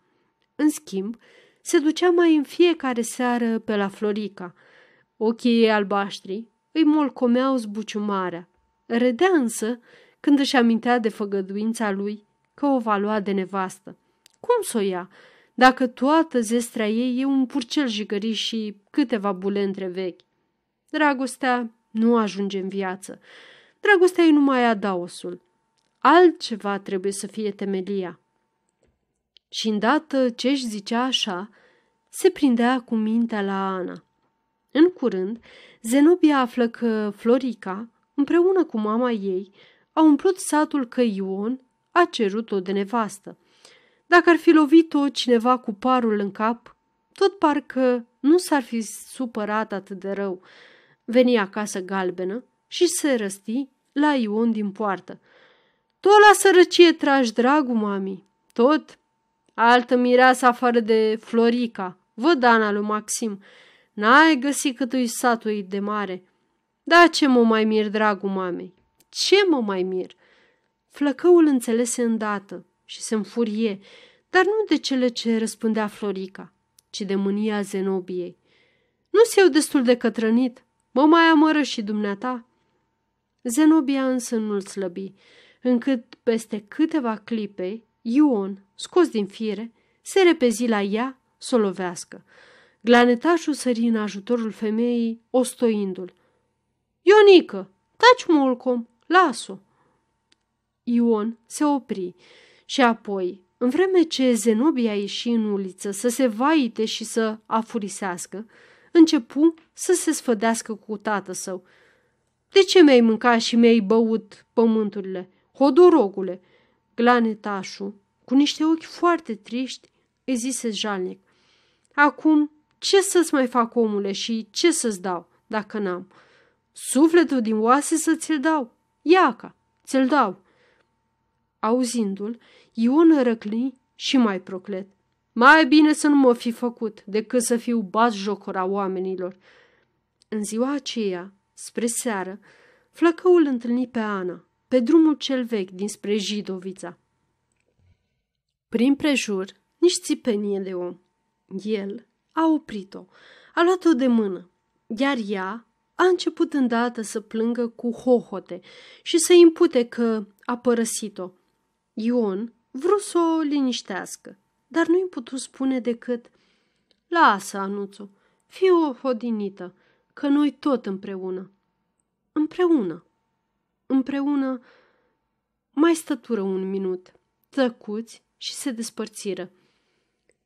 În schimb, se ducea mai în fiecare seară pe la Florica. Ochii ei albaștri îi molcomeau zbuciumarea. Râdea însă când își amintea de făgăduința lui că o va lua de nevastă. Cum să o ia, dacă toată zestrea ei e un purcel jigărit și câteva bule între vechi? Dragostea nu ajunge în viață. Dragostea e numai adaosul. Altceva trebuie să fie temelia. Și îndată ceș își zicea așa, se prindea cu mintea la Ana. În curând, Zenobia află că Florica, împreună cu mama ei, a umplut satul că Ion a cerut-o de nevastă. Dacă ar fi lovit-o cineva cu parul în cap, tot parcă nu s-ar fi supărat atât de rău. Veni acasă galbenă și se răsti la Ion din poartă. Tot la sărăcie tragi, dragul mami, tot. Altă mireasă afară de Florica, văd Ana lui Maxim. N-ai găsit cât satul de mare. Da, ce mă mai mir, dragul mamei? Ce mă mai mir? Flăcăul înțelese îndată și se înfurie, dar nu de cele ce răspundea Florica, ci de mânia Zenobiei. Nu-s eu destul de cătrănit, mă mai amără și dumneata. Zenobia însă nu-l slăbi, încât peste câteva clipe, Ion, scos din fire, se repezi la ea să o lovească. Glanetașul sări în ajutorul femeii, ostoindu-l. Ionică, taci molcom, las-o! Ion se opri și apoi, în vreme ce Zenobia ieși în uliță să se vaite și să afurisească, începu să se sfădească cu tată său. De ce mi-ai mâncat și mi-ai băut pământurile? Hodorogule! Glanetașul, cu niște ochi foarte triști, îi zise jalnic. Acum, ce să-ți mai fac, omule, și ce să-ți dau, dacă n-am? Sufletul din oase să ți-l dau. Iaca, ți-l dau. Auzindu-l, Ion răcli și mai proclet. Mai bine să nu mă fi făcut decât să fiu bat jocora oamenilor. În ziua aceea, spre seară, flăcăul întâlni pe Ana, pe drumul cel vechi dinspre Jidovița. Prin prejur, nici țipenie de om. El a oprit-o, a luat-o de mână, iar ea a început îndată să plângă cu hohote și să impute că a părăsit-o. Ion vrut să o liniștească, dar nu-i putu spune decât Lasă, Anuțu, fii o hodinită, că noi tot împreună. Împreună. Împreună mai stătură un minut, tăcuți și se despărțiră.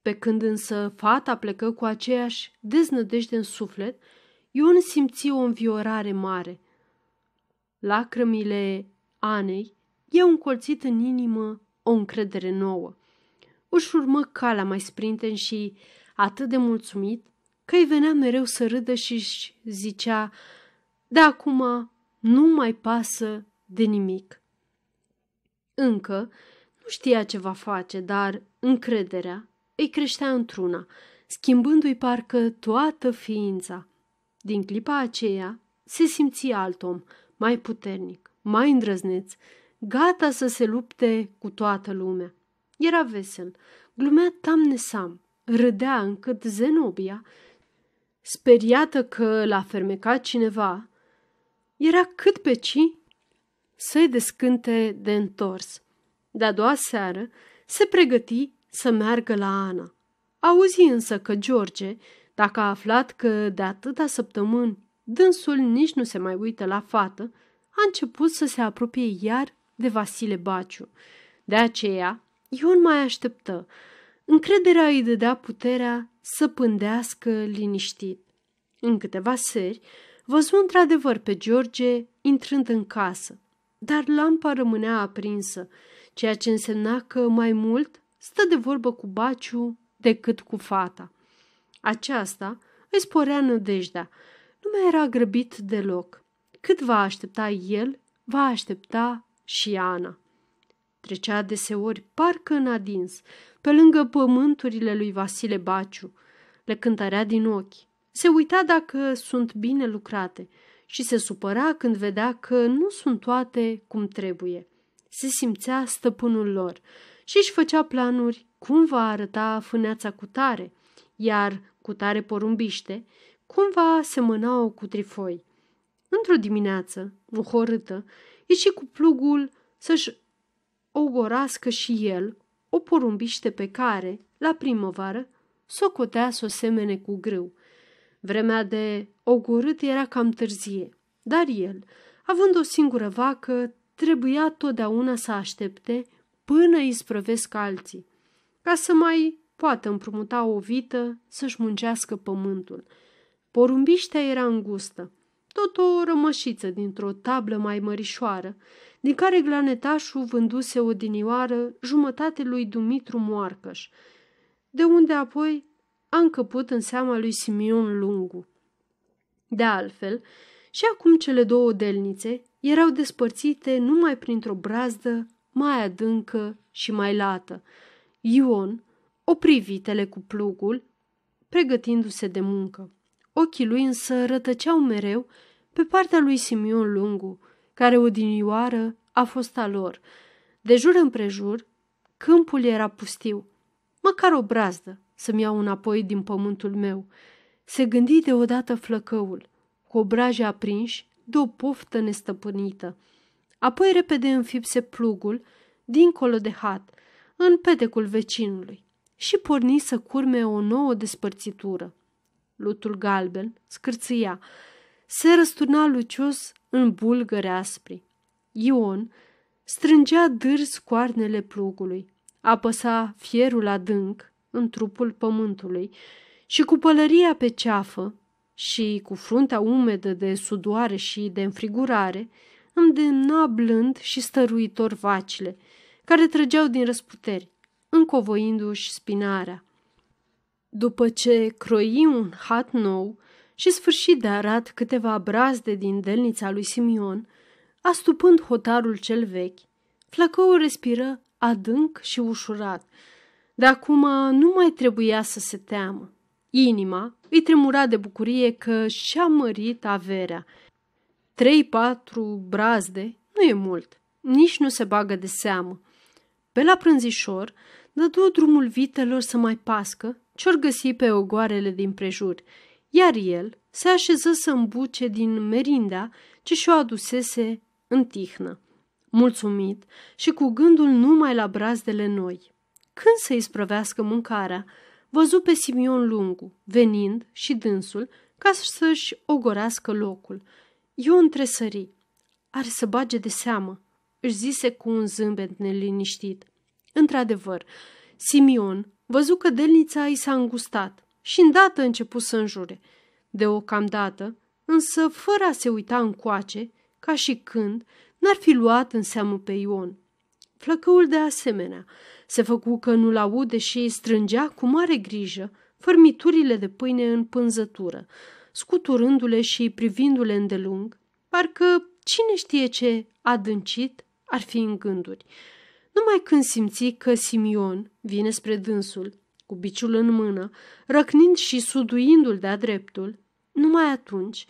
Pe când însă fata plecă cu aceeași deznădejde în suflet, Ion simți o înviorare mare. Lacrămile Anei i-au încolțit în inimă o încredere nouă. Își urmă calea mai sprinten și atât de mulțumit că îi venea mereu să râdă și își zicea de acum nu mai pasă de nimic. Încă nu știa ce va face, dar încrederea îi creștea într-una, schimbându-i parcă toată ființa. Din clipa aceea se simți alt om, mai puternic, mai îndrăzneț, gata să se lupte cu toată lumea. Era vesel, glumea tamnesam, râdea încât Zenobia, speriată că l-a fermecat cineva, era cât pe ci să-i descânte de întors. De-a doua seară se pregăti să meargă la Ana. Auzi însă că George, dacă a aflat că de atâta săptămâni dânsul nici nu se mai uită la fată, a început să se apropie iar de Vasile Baciu. De aceea, Ion mai așteptă. Încrederea îi dădea puterea să pândească liniștit. În câteva seri, văzu într-adevăr pe George intrând în casă, dar lampa rămânea aprinsă, ceea ce însemna că mai mult stă de vorbă cu Baciu decât cu fata. Aceasta îi sporea nădejdea. Nu mai era grăbit deloc. Cât va aștepta el, va aștepta și Ana. Trecea deseori parcă în adins, pe lângă pământurile lui Vasile Baciu. Le cântărea din ochi. Se uita dacă sunt bine lucrate și se supăra când vedea că nu sunt toate cum trebuie. Se simțea stăpânul lor și își făcea planuri cum va arăta fâneața cu tare, iar cu tare porumbiște, cum va semăna-o cu trifoi. Într-o dimineață, muhorâtă, ieși cu plugul să-și ogorască și el o porumbiște pe care, la primăvară, socotea să o semene cu grâu. Vremea de ogorât era cam târzie, dar el, având o singură vacă, trebuia totdeauna să aștepte până îi sprăvesc alții, ca să mai poată împrumuta o vită să-și muncească pământul. Porumbiștea era îngustă, tot o rămășiță dintr-o tablă mai mărișoară, din care glanetașul vânduse odinioară jumătate lui Dumitru Moarcăș, de unde apoi a încăput în seama lui Simion Lungu. De altfel, și acum cele două delnițe erau despărțite numai printr-o brazdă mai adâncă și mai lată. Ion opri vitele cu plugul, pregătindu-se de muncă. Ochii lui însă rătăceau mereu pe partea lui Simion Lungu, care odinioară a fost a lor. De jur împrejur, câmpul era pustiu. Măcar o brazdă să-mi iau înapoi din pământul meu. Se gândi deodată flăcăul, cu obrajii aprinși de o poftă nestăpânită. Apoi repede înfipse plugul, dincolo de hat, în pedecul vecinului și porni să curme o nouă despărțitură. Lutul galben scârțâia, se răsturna lucios în bulgăre aspri. Ion strângea dârs coarnele plugului, apăsa fierul adânc în trupul pământului și cu pălăria pe ceafă și cu fruntea umedă de sudoare și de înfrigurare, îndemna blând și stăruitor vacile, care trăgeau din răsputeri, încovoindu-și spinarea. După ce croi un hat nou și sfârșit de arat câteva brazde din delnița lui Simion, astupând hotarul cel vechi, flăcăul respiră adânc și ușurat. De acum nu mai trebuia să se teamă. Inima îi tremura de bucurie că și-a mărit averea. Trei-patru brazde nu e mult, nici nu se bagă de seamă. Pe la prânzișor, dădu drumul vitelor să mai pască ce-or găsi pe ogoarele din prejur, iar el se așeză să îmbuce din merindea ce și-o adusese în tihnă. Mulțumit și cu gândul numai la brazdele noi. Când să-i sprăvească mâncarea, văzu pe Simion Lungu, venind și dânsul, ca să-și ogorească locul. Eu întresări. Are să bage de seamă, își zise cu un zâmbet neliniștit. Într-adevăr, Simion văzu că delnița i s-a îngustat și îndată început să înjure. Deocamdată, însă fără a se uita încoace, ca și când n-ar fi luat în seamă pe Ion. Flăcăul de asemenea se făcu că nu-l aude și strângea cu mare grijă fărmiturile de pâine în pânzătură, scuturându-le și privindu-le îndelung, parcă cine știe ce adâncit ar fi în gânduri. Numai când simți că Simion vine spre dânsul, cu biciul în mână, răcnind și suduindu-l de-a dreptul, numai atunci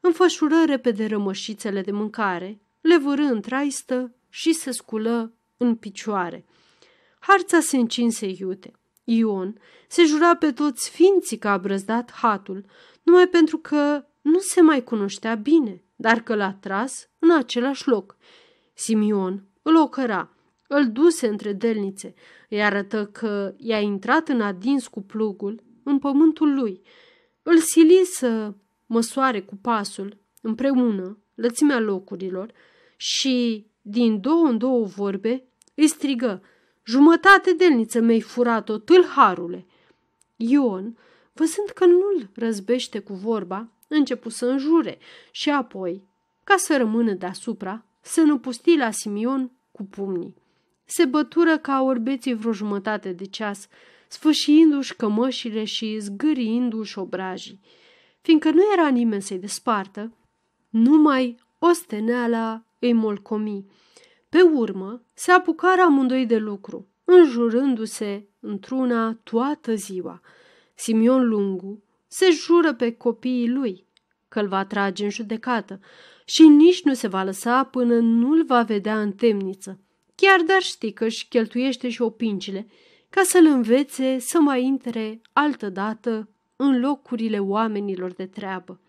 înfășură repede rămășițele de mâncare, le vârâ în traistă și se sculă în picioare. Harța se încinse iute. Ion se jura pe toți ființii că a brăzdat hatul, numai pentru că nu se mai cunoștea bine, dar că l-a tras în același loc. Simion îl ocăra, îl duse între delnițe, îi arătă că i-a intrat în adins cu plugul în pământul lui, îl sili să măsoare cu pasul, împreună, lățimea locurilor și, din două în două vorbe, îi strigă, jumătate delniță mi-ai furat-o, tâlharule! Ion, văzând că nu-l răzbește cu vorba, începu să înjure și apoi, ca să rămână deasupra, se năpusti la Simion cu pumnii. Se bătură ca orbeții vreo jumătate de ceas, sfâșiindu-și cămășile și zgâriindu-și obrajii. Fiindcă nu era nimeni să-i despartă, numai osteneala îi molcomi. Pe urmă, se apucară amândoi de lucru, înjurându-se într-una toată ziua. Simion Lungu se jură pe copiii lui că îl va trage în judecată și nici nu se va lăsa până nu-l va vedea în temniță, chiar dar știi că își cheltuiește și opingile ca să-l învețe să mai intre altădată în locurile oamenilor de treabă.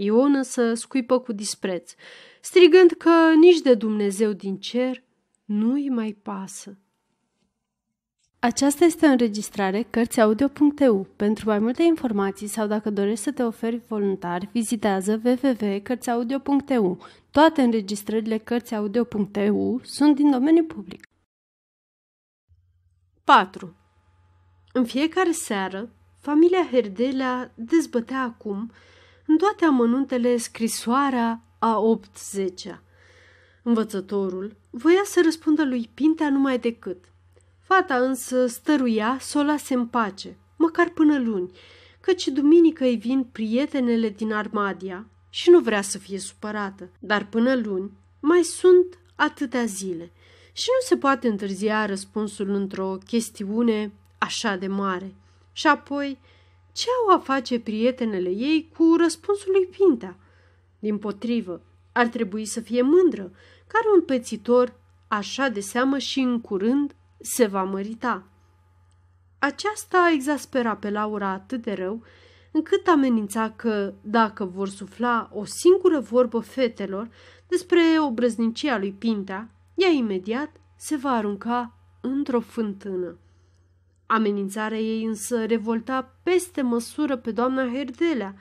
Ion însă scuipă cu dispreț, strigând că nici de Dumnezeu din cer nu-i mai pasă. Aceasta este o înregistrare Cărțiaudio.eu. Pentru mai multe informații sau dacă dorești să te oferi voluntar, vizitează www.cărțiaudio.eu. Toate înregistrările Cărțiaudio.eu sunt din domeniu public. 4. În fiecare seară, familia Herdelea dezbătea acum în toate amănuntele scrisoarea a 8-10-a. Învățătorul voia să răspundă lui Pintea numai decât – Fata însă stăruia să o lase în pace, măcar până luni, căci duminică îi vin prietenele din Armadia și nu vrea să fie supărată. Dar până luni mai sunt atâtea zile și nu se poate întârzia răspunsul într-o chestiune așa de mare. Și apoi, ce au a face prietenele ei cu răspunsul lui Pintea? Din potrivă, ar trebui să fie mândră, care un pețitor așa de seamă și în curând se va mărita. Aceasta exaspera pe Laura atât de rău, încât amenința că, dacă vor sufla o singură vorbă fetelor despre obrăznicia lui Pintea, ea imediat se va arunca într-o fântână. Amenințarea ei însă revolta peste măsură pe doamna Herdelea,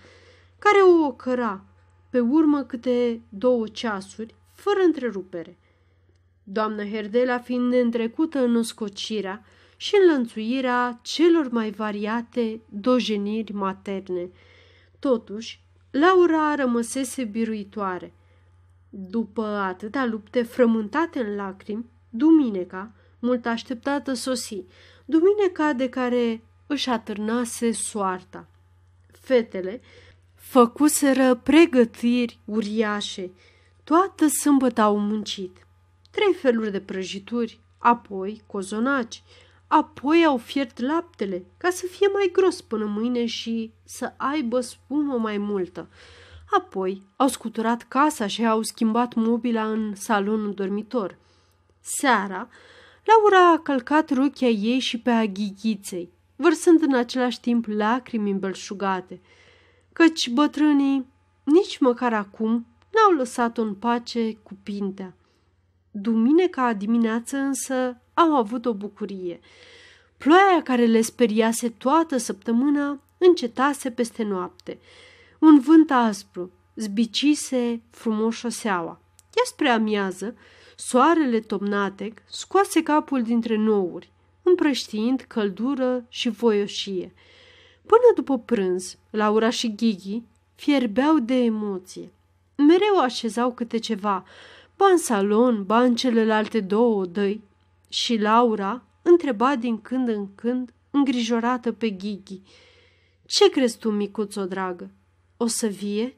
care o ocăra pe urmă câte două ceasuri, fără întrerupere – doamnă Herdela fiind întrecută în uscocirea și înlănțuirea celor mai variate dojeniri materne. Totuși, Laura rămăsese biruitoare. După atâtea lupte frământate în lacrimi, Dumineca, mult așteptată sosi, Dumineca de care își atârnase soarta. Fetele făcuseră pregătiri uriașe, toată sâmbătă au muncit trei feluri de prăjituri, apoi cozonaci, apoi au fiert laptele ca să fie mai gros până mâine și să aibă spumă mai multă. Apoi au scuturat casa și au schimbat mobila în salonul dormitor. Seara, Laura a călcat rochia ei și pe a ghighiței, vărsând în același timp lacrimi îmbelșugate, căci bătrânii nici măcar acum n-au lăsat-o în pace cu pintea. Duminica dimineață însă au avut o bucurie. Ploaia care le speriase toată săptămâna încetase peste noapte. Un vânt aspru zbicise frumos șoseaua. Ia spre amiază, soarele tomnatec scoase capul dintre nouri, împrăștiind căldură și voioșie. Până după prânz, Laura și Ghighi fierbeau de emoție. Mereu așezau câte ceva, ba în salon, ba în celelalte două odăi. Și Laura întreba din când în când, îngrijorată pe Ghighi. Ce crezi tu, micuțo dragă? O să vie?"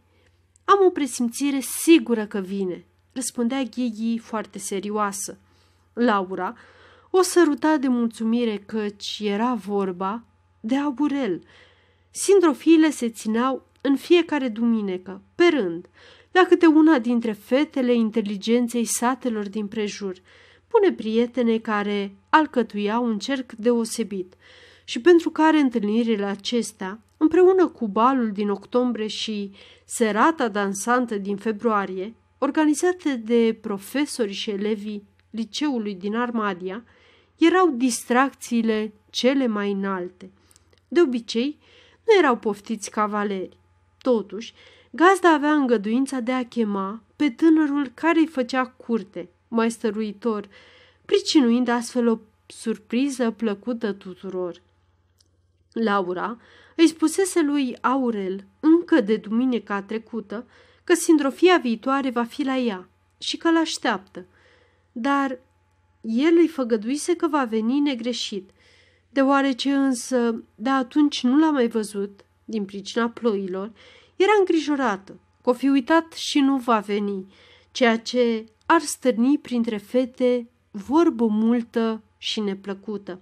Am o presimțire sigură că vine," răspundea Ghighi foarte serioasă. Laura o săruta de mulțumire căci era vorba de aurel. Sindrofiile se țineau în fiecare duminică, pe rând, la câte una dintre fetele inteligenței satelor din prejur, bune prietene care alcătuiau un cerc deosebit și pentru care întâlnirile acestea, împreună cu balul din octombrie și serata dansantă din februarie, organizate de profesori și elevii liceului din Armadia, erau distracțiile cele mai înalte. De obicei, nu erau poftiți cavaleri. Totuși, gazda avea îngăduința de a chema pe tânărul care îi făcea curte, mai stăruitor, pricinuind astfel o surpriză plăcută tuturor. Laura îi spusese lui Aurel încă de duminica trecută că sindrofia viitoare va fi la ea și că l-așteaptă, dar el îi făgăduise că va veni negreșit, deoarece însă de atunci nu l-a mai văzut, din pricina ploilor, era îngrijorată că o fi uitat și nu va veni, ceea ce ar stârni printre fete vorbă multă și neplăcută.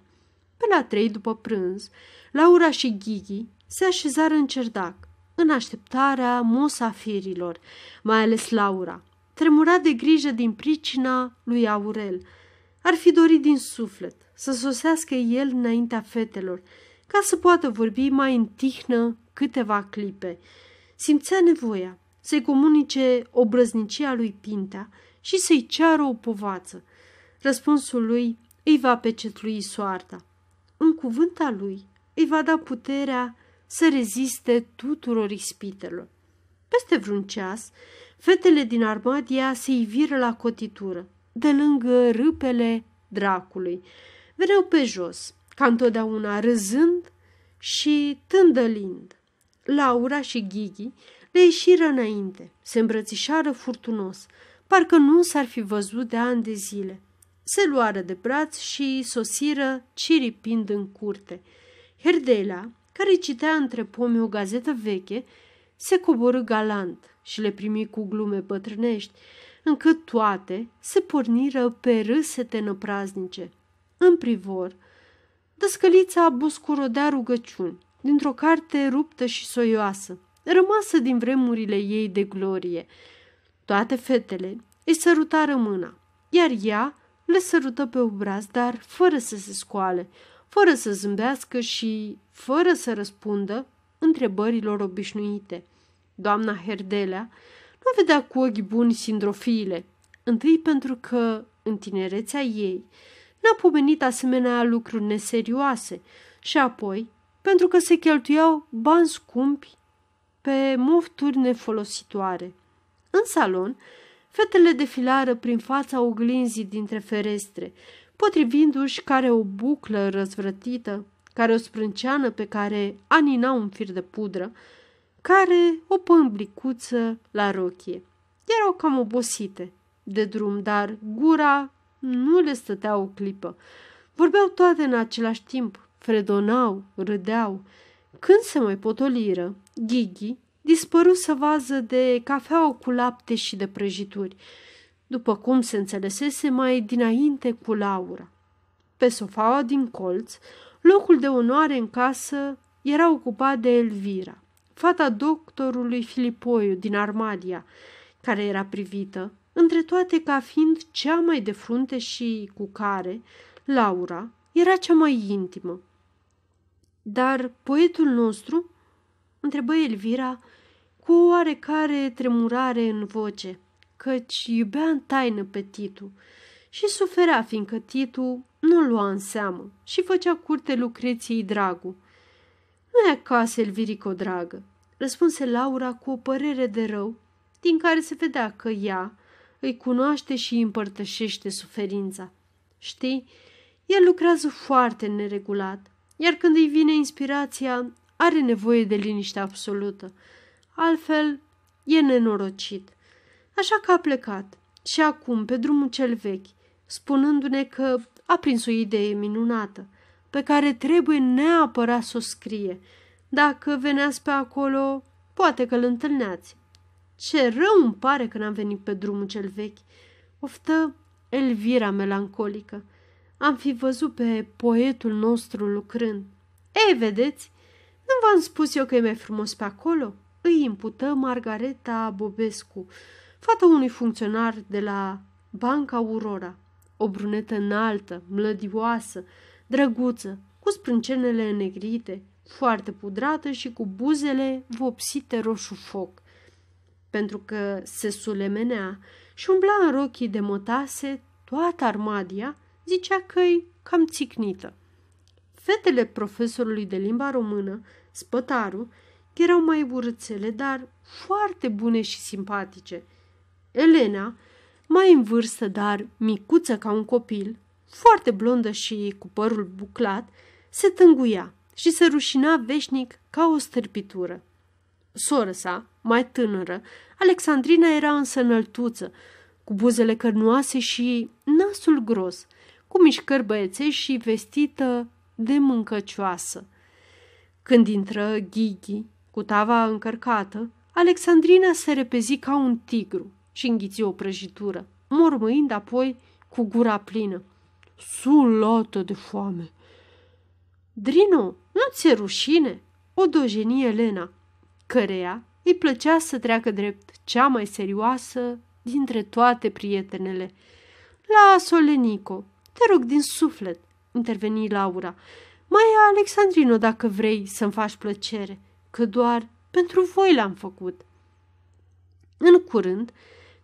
Pe la trei după prânz, Laura și Ghighi se așezară în cerdac, în așteptarea musafirilor, mai ales Laura. Tremura de grijă din pricina lui Aurel. Ar fi dorit din suflet să sosească el înaintea fetelor, ca să poată vorbi mai în tihnă câteva clipe. Simțea nevoia să-i comunice obrăznicia lui Pintea și să-i ceară o povață. Răspunsul lui îi va pecetlui soarta. În cuvânta lui îi va da puterea să reziste tuturor ispitelor. Peste vreun ceas, fetele din Armadia se iviră la cotitură, de lângă râpele dracului. Veneau pe jos, ca întotdeauna râzând și tândălind. Laura și Ghighi le ieșiră înainte, se îmbrățișară furtunos, parcă nu s-ar fi văzut de ani de zile. Se luară de braț și sosiră ciripind în curte. Herdela, care citea între pomi o gazetă veche, se coborâ galant și le primi cu glume bătrânești, încât toate se porniră pe râsete năpraznice. În privor, dăscălița buscurodea rugăciuni dintr-o carte ruptă și soioasă, rămasă din vremurile ei de glorie. Toate fetele îi sărutară mâna, iar ea le sărută pe obraz, dar fără să se scoale, fără să zâmbească și fără să răspundă întrebărilor obișnuite. Doamna Herdelea nu vedea cu ochi buni sindrofiile, întâi pentru că, în tinerețea ei, n-a pomenit asemenea lucruri neserioase și apoi pentru că se cheltuiau bani scumpi pe mofturi nefolositoare. În salon, fetele defilară prin fața oglinzii dintre ferestre, potrivindu-și care o buclă răzvrătită, care o sprânceană pe care anina un fir de pudră, care o pâmblicuță la rochie. Erau cam obosite de drum, dar gura nu le stătea o clipă. Vorbeau toate în același timp, fredonau, râdeau. Când se mai potoliră, Ghighi dispăru să vază de cafea cu lapte și de prăjituri după cum se înțelesese mai dinainte cu Laura. Pe sofaua din colț, locul de onoare în casă era ocupat de Elvira, fata doctorului Filipoiu din Armadia, care era privită, între toate ca fiind cea mai de frunte și cu care Laura era cea mai intimă. Dar poetul nostru? întrebă Elvira cu o oarecare tremurare în voce căci iubea în taină pe Titu și suferea fiindcă Titu nu lua în seamă și făcea curte Lucreției Dragu. Nu e acasă, Elvirico, dragă, răspunse Laura cu o părere de rău, din care se vedea că ea îi cunoaște și îi împărtășește suferința. Știi, el lucrează foarte neregulat, iar când îi vine inspirația, are nevoie de liniște absolută. Altfel, e nenorocit. Așa că a plecat și acum pe drumul cel vechi, spunându-ne că a prins o idee minunată, pe care trebuie neapărat să o scrie. Dacă veneați pe acolo, poate că îl întâlneați. Ce rău îmi pare că n-am venit pe drumul cel vechi. Oftă Elvira melancolică. Am fi văzut pe poetul nostru lucrând. Ei, vedeți, nu v-am spus eu că e mai frumos pe acolo?" Îi impută Margareta Bobescu, fata unui funcționar de la Banca Aurora, o brunetă înaltă, mlădioasă, drăguță, cu sprâncenele negrite, foarte pudrată și cu buzele vopsite roșu foc. Pentru că se sulemenea și umbla în rochii de mătase, toată armadia zicea că-i cam țicnită. Fetele profesorului de limba română, spătaru, erau mai urâțele, dar foarte bune și simpatice. Elena, mai în vârstă, dar micuță ca un copil, foarte blondă și cu părul buclat, se tânguia și se rușina veșnic ca o stârpitură. Soră sa, mai tânără, Alexandrina era însă înăltuță, cu buzele cărnoase și nasul gros, cu mișcări băiețești și vestită de mâncăcioasă. Când intră Ghighi, cu tava încărcată, Alexandrina se repezi ca un tigru și înghiți o prăjitură, mormâind apoi cu gura plină. Sulată de foame! Drino, nu ți-e rușine? O dojenie Elena, căreia îi plăcea să treacă drept cea mai serioasă dintre toate prietenele. La Solenico, te rog din suflet, interveni Laura. Mai Alexandrino dacă vrei să-mi faci plăcere, că doar pentru voi l-am făcut. În curând,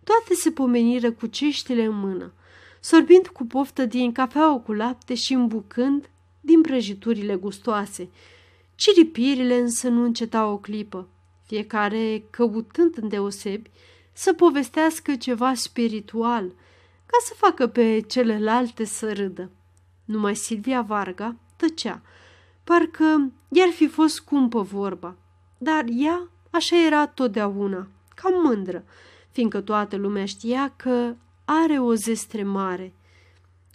toate se pomeniră cu ceștile în mână, sorbind cu poftă din cafeaua cu lapte și îmbucând din prăjiturile gustoase. Ciripirile însă nu încetau o clipă, fiecare căutând îndeosebi să povestească ceva spiritual, ca să facă pe celelalte să râdă. Numai Silvia Varga tăcea, parcă i-ar fi fost scumpă vorba, dar ea așa era totdeauna, cam mândră, fiindcă toată lumea știa că are o zestre mare.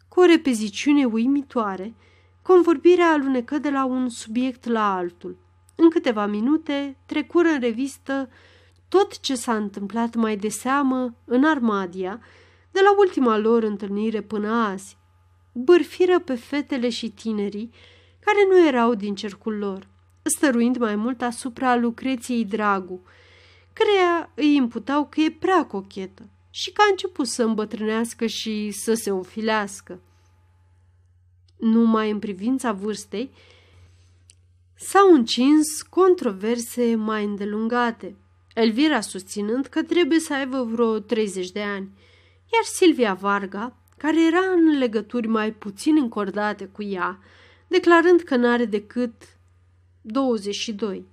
Cu o repeziciune uimitoare, convorbirea alunecă de la un subiect la altul. În câteva minute trecură în revistă tot ce s-a întâmplat mai de seamă în Armadia, de la ultima lor întâlnire până azi. Bârfiră pe fetele și tinerii care nu erau din cercul lor, stăruind mai mult asupra Lucreției Dragu, crea îi imputau că e prea cochetă și că a început să îmbătrânească și să se ofilească. Numai în privința vârstei s-au încins controverse mai îndelungate, Elvira susținând că trebuie să aibă vreo 30 de ani, iar Silvia Varga, care era în legături mai puțin încordate cu ea, declarând că n-are decât 22.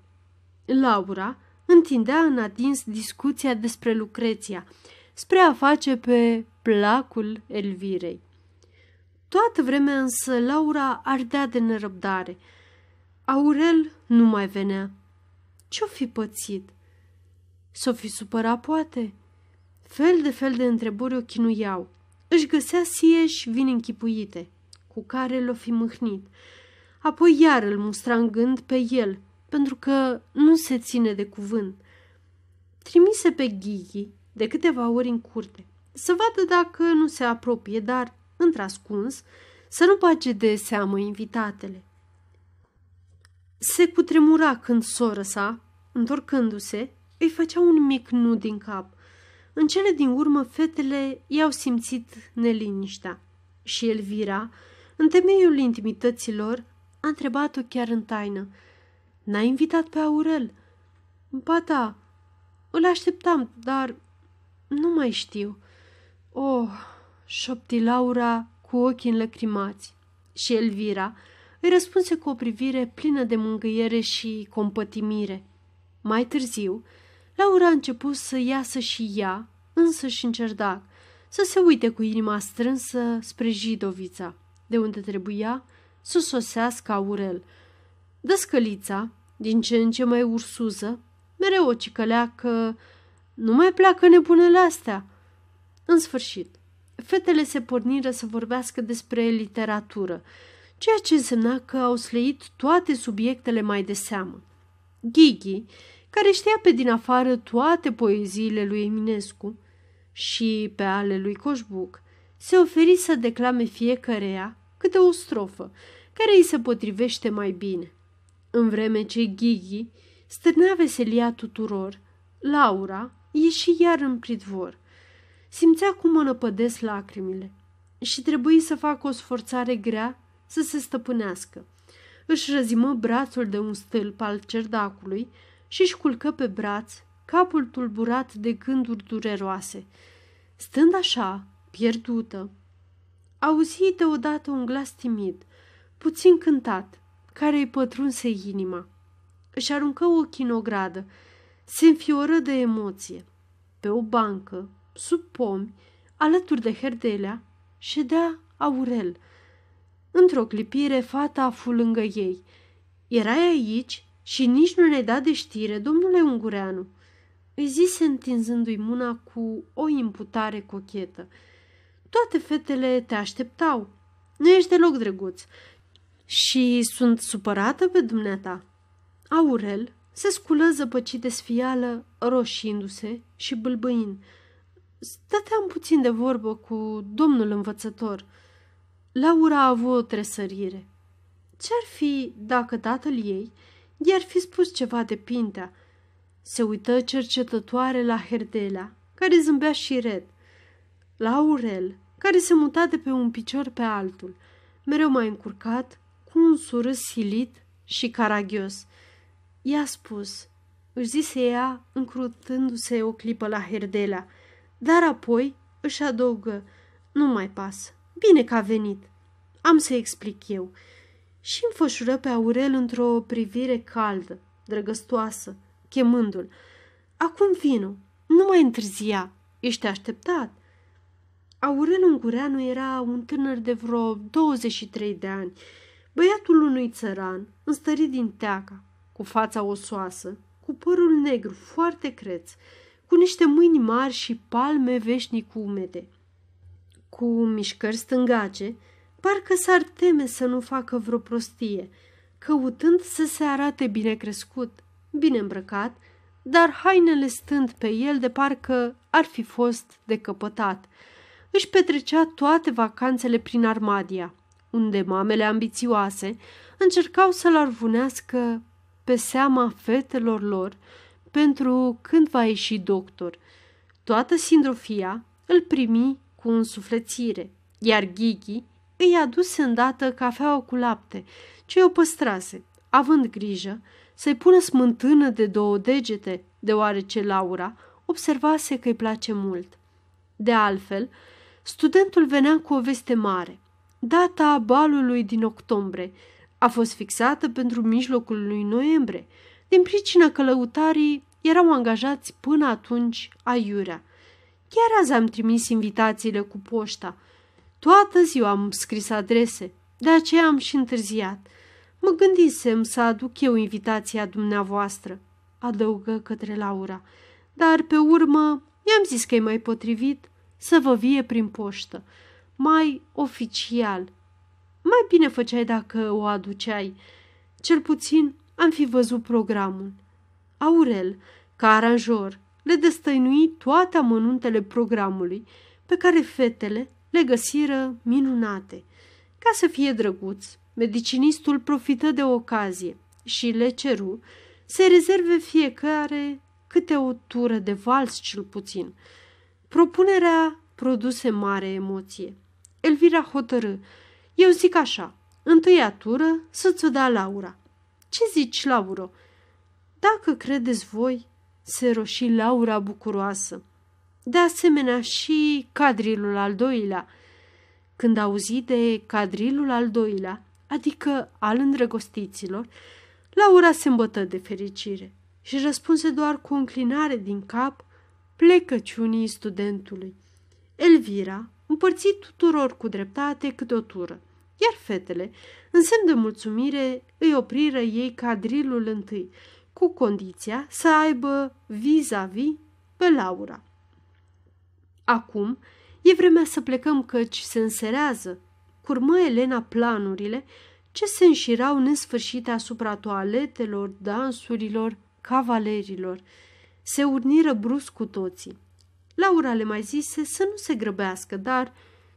Laura întindea în adins discuția despre Lucreția, spre a face pe placul Elvirei. Toată vremea însă Laura ardea de nerăbdare. Aurel nu mai venea. Ce-o fi pățit? S-o fi supărat, poate? Fel de fel de întrebări o chinuiau. Își găsea sieși vin închipuite, cu care l-o fi mâhnit. Apoi iar îl mustra în gând pe el, pentru că nu se ține de cuvânt. Trimise pe Ghighi de câteva ori în curte, să vadă dacă nu se apropie, dar, într-ascuns, să nu bage de seamă invitatele. Se cutremura când soră sa, întorcându-se, îi făcea un mic nu din cap. În cele din urmă, fetele i-au simțit neliniștea și Elvira, în temeiul intimităților, a întrebat-o chiar în taină. N-a invitat pe Aurel?" Ba da, îl așteptam, dar nu mai știu." Oh, șopti Laura cu ochii înlăcrimați. Și Elvira îi răspunse cu o privire plină de mângâiere și compătimire. Mai târziu, Laura a început să iasă și ea, însă și în cerdac, să se uite cu inima strânsă spre Jidovița, de unde trebuia să sosească Aurel. Dăscălița, din ce în ce mai ursuză, mereu o cicălea că nu mai pleacă nebunele astea. În sfârșit, fetele se porniră să vorbească despre literatură, ceea ce însemna că au sleit toate subiectele mai de seamă. Ghighi, care știa pe din afară toate poeziile lui Eminescu și pe ale lui Coșbuc, se oferi să declame fiecăreia câte o strofă care îi se potrivește mai bine. În vreme ce Ghighi stârnea veselia tuturor, Laura ieși iar în pridvor. Simțea cum mă năpădesc lacrimile și trebuie să facă o sforțare grea să se stăpânească. Își răzimă brațul de un stâlp al cerdacului și își culcă pe braț capul tulburat de gânduri dureroase. Stând așa, pierdută, auzi deodată un glas timid, puțin cântat, care îi pătrunse inima. Își aruncă ochii în ogradă, se înfioră de emoție. Pe o bancă, sub pomi, alături de Herdelea, ședea Aurel. Într-o clipire, fata afu lângă ei. Erai aici și nici nu ne-ai dat de știre, domnule Ungureanu îi zise întinzându-i mâna cu o imputare cochetă. Toate fetele te așteptau. Nu ești deloc drăguț. Și sunt supărată pe dumneata. Aurel se sculă zăpăcit de sfială, roșindu-se și bâlbâind. Stăteam puțin de vorbă cu domnul învățător. Laura a avut o tresărire. Ce-ar fi dacă tatăl ei i-ar fi spus ceva de pintea, se uită cercetătoare la Herdela, care zâmbea și red, la Aurel, care se muta de pe un picior pe altul, mereu mai încurcat, cu un surâs silit și caragios. I-a spus, își zise ea, încrutându-se o clipă la Herdela, dar apoi își adăugă, nu mai pasă, bine că a venit, am să explic eu. Și înfășură pe Aurel într-o privire caldă, drăgăstoasă, chemându-l. Acum vino, nu mai întârzia, ești așteptat. Aurel Ungureanu era un tânăr de vreo 23 de ani, băiatul unui țăran, înstărit din teaca, cu fața osoasă, cu părul negru foarte creț, cu niște mâini mari și palme veșnic umede. Cu mișcări stângace, parcă s-ar teme să nu facă vreo prostie, căutând să se arate bine crescut, bine îmbrăcat, dar hainele stând pe el de parcă ar fi fost decăpătat. Își petrecea toate vacanțele prin Armadia, unde mamele ambițioase încercau să-l arvunească pe seama fetelor lor pentru când va ieși doctor. Toată sindrofia îl primi cu însuflețire, iar Ghighi îi aduse îndată cafeaua cu lapte, ce o păstrase, având grijă să-i pună smântână de două degete, deoarece Laura observase că îi place mult. De altfel, studentul venea cu o veste mare. Data balului din octombrie a fost fixată pentru mijlocul lui noiembrie, din pricina că lăutarii erau angajați până atunci aiurea. Chiar azi am trimis invitațiile cu poșta. Toată ziua am scris adrese, de aceea am și întârziat. Mă gândisem să aduc eu invitația dumneavoastră, adăugă către Laura, dar pe urmă i-am zis că e mai potrivit să vă vie prin poștă, mai oficial. Mai bine făceai dacă o aduceai. Cel puțin am fi văzut programul. Aurel, ca aranjor, le destăinui toate amănuntele programului, pe care fetele le găsiră minunate. Ca să fie drăguț, Medicinistul profită de ocazie și le ceru să rezerve fiecare câte o tură de vals cel puțin. Propunerea produse mare emoție. Elvira hotărâ. Eu zic așa, întâia tură să-ți o dea Laura. Ce zici, Lauro? Dacă credeți voi, se roși Laura bucuroasă. De asemenea și cadrilul al doilea. Când auzi de cadrilul al doilea, adică al îndrăgostiților, Laura se îmbătă de fericire și răspunse doar cu o înclinare din cap plecăciunii studentului. Elvira împărți tuturor cu dreptate câte o tură, iar fetele, în semn de mulțumire, îi opriră ei cadrilul întâi, cu condiția să aibă vis-a-vis pe Laura. Acum e vremea să plecăm căci se înserează curmă Elena planurile ce se înșirau nesfârșite asupra toaletelor, dansurilor, cavalerilor. Se urniră brusc cu toții. Laura le mai zise să nu se grăbească, dar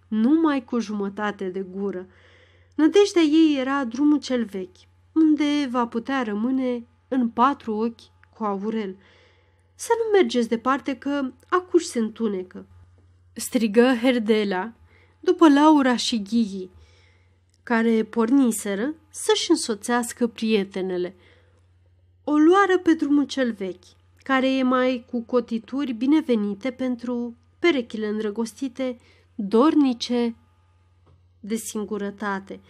numai cu jumătate de gură. Nădejdea ei era drumul cel vechi, unde va putea rămâne în patru ochi cu Aurel. Să nu mergeți departe că acuși se întunecă, strigă Herdela după Laura și Ghii, care porniseră să-și însoțească prietenele. O luară pe drumul cel vechi, care e mai cu cotituri binevenite pentru perechile îndrăgostite, dornice de singurătate.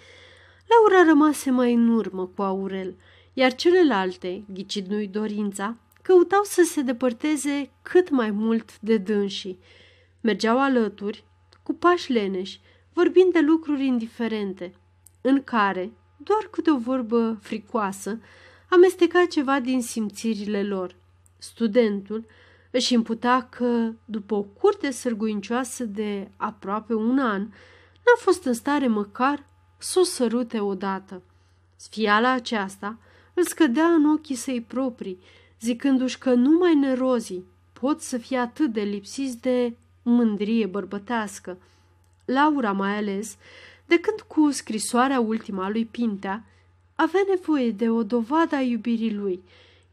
Laura rămase mai în urmă cu Aurel, iar celelalte, ghicindu-i dorința, căutau să se depărteze cât mai mult de dânsii. Mergeau alături, cu pași leneși, vorbind de lucruri indiferente, în care, doar câte o vorbă fricoasă, amesteca ceva din simțirile lor. Studentul își imputa că, după o curte sârguincioasă de aproape un an, n-a fost în stare măcar să o sărute odată. Sfiala aceasta îl scădea în ochii săi proprii, zicându-și că numai nerozii pot să fie atât de lipsiți de mândrie bărbătească. Laura mai ales, de când cu scrisoarea ultima lui Pintea, avea nevoie de o dovadă a iubirii lui,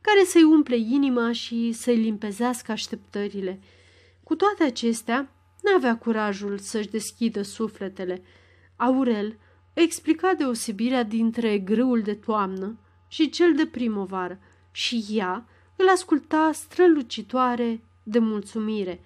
care să-i umple inima și să-i limpezească așteptările. Cu toate acestea, n-avea curajul să-și deschidă sufletele. Aurel explica deosebirea dintre grâul de toamnă și cel de primăvară și ea îl asculta strălucitoare de mulțumire.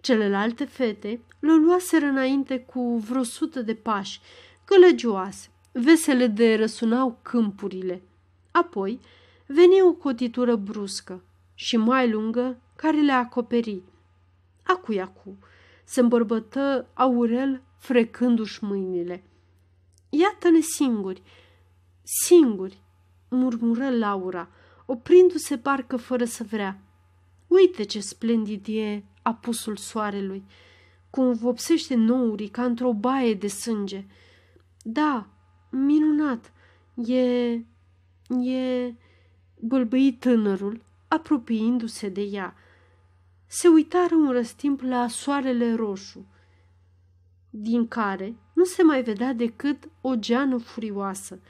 Celelalte fete le luaseră înainte cu vreo sută de pași, gălăgioase, vesele de răsunau câmpurile. Apoi veni o cotitură bruscă și mai lungă care le acoperi. Acu-acu, se îmbărbătă Aurel frecându-și mâinile. Iată-ne singuri, singuri, murmură Laura, oprindu-se parcă fără să vrea. Uite ce splendid e apusul soarelui, cum vopsește nourii ca într-o baie de sânge. Da, minunat, e... e... bâlbâi tânărul, apropiindu-se de ea. Se uitară un răstimp la soarele roșu, din care nu se mai vedea decât o geană furioasă.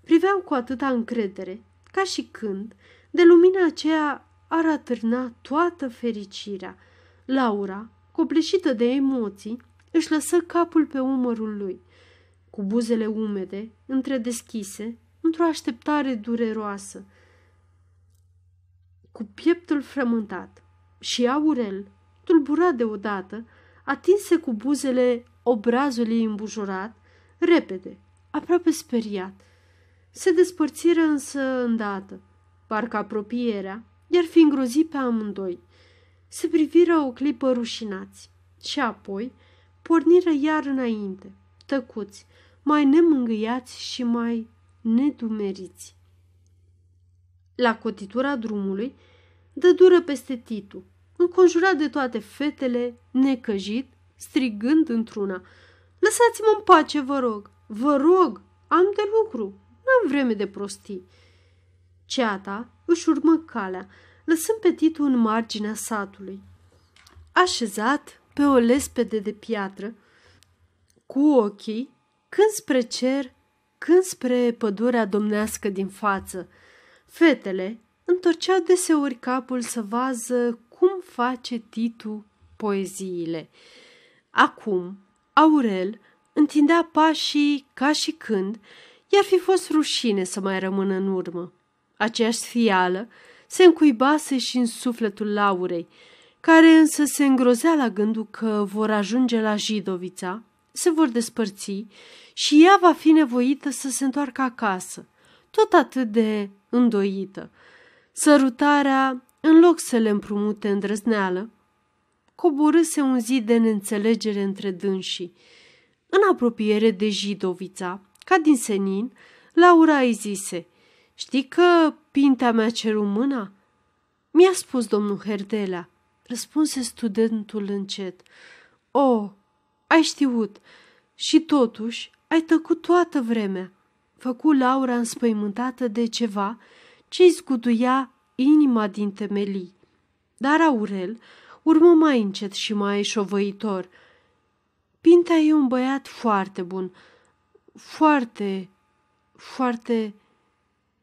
Priveau cu atâta încredere, ca și când, de lumina aceea ar atârna toată fericirea. Laura, copleșită de emoții, își lăsă capul pe umărul lui, cu buzele umede, între deschise, într-o așteptare dureroasă, cu pieptul frământat. Și Aurel, tulburat deodată, atinse cu buzele obrazul ei îmbujurat, repede, aproape speriat. Se despărțiră însă îndată, parcă apropierea iar fi îngrozit pe amândoi. Se priviră o clipă rușinați și apoi porniră iar înainte, tăcuți, mai nemângâiați și mai nedumeriți. La cotitura drumului, dă dură peste Titu, înconjurat de toate fetele, necăjit, strigând într-una. Lăsați-mă în pace, vă rog, vă rog, am de lucru, n-am vreme de prostii. Ceata își urmă calea, lăsând pe Titu în marginea satului. Așezat pe o lespede de piatră, cu ochii când spre cer, când spre pădurea domnească din față, fetele întorceau deseori capul să vază cum face Titu poeziile. Acum, Aurel întindea pașii ca și când i-ar fi fost rușine să mai rămână în urmă. Aceeași fială se încuibase și în sufletul Laurei, care însă se îngrozea la gândul că vor ajunge la Jidovița, se vor despărți și ea va fi nevoită să se întoarcă acasă, tot atât de îndoită. Sărutarea, în loc să le împrumute îndrăzneală, coborâse un zid de neînțelegere între dânsii. În apropiere de Jidovița, ca din senin, Laura îi zise – Știi că pintea mea ceru mâna? Mi-a spus domnul Herdela, răspunse studentul încet. O, oh, ai știut și totuși ai tăcut toată vremea. Făcu Laura înspăimântată de ceva ce îi zguduia inima din temelii. Dar Aurel urmă mai încet și mai șovăitor. Pintea e un băiat foarte bun, foarte, foarte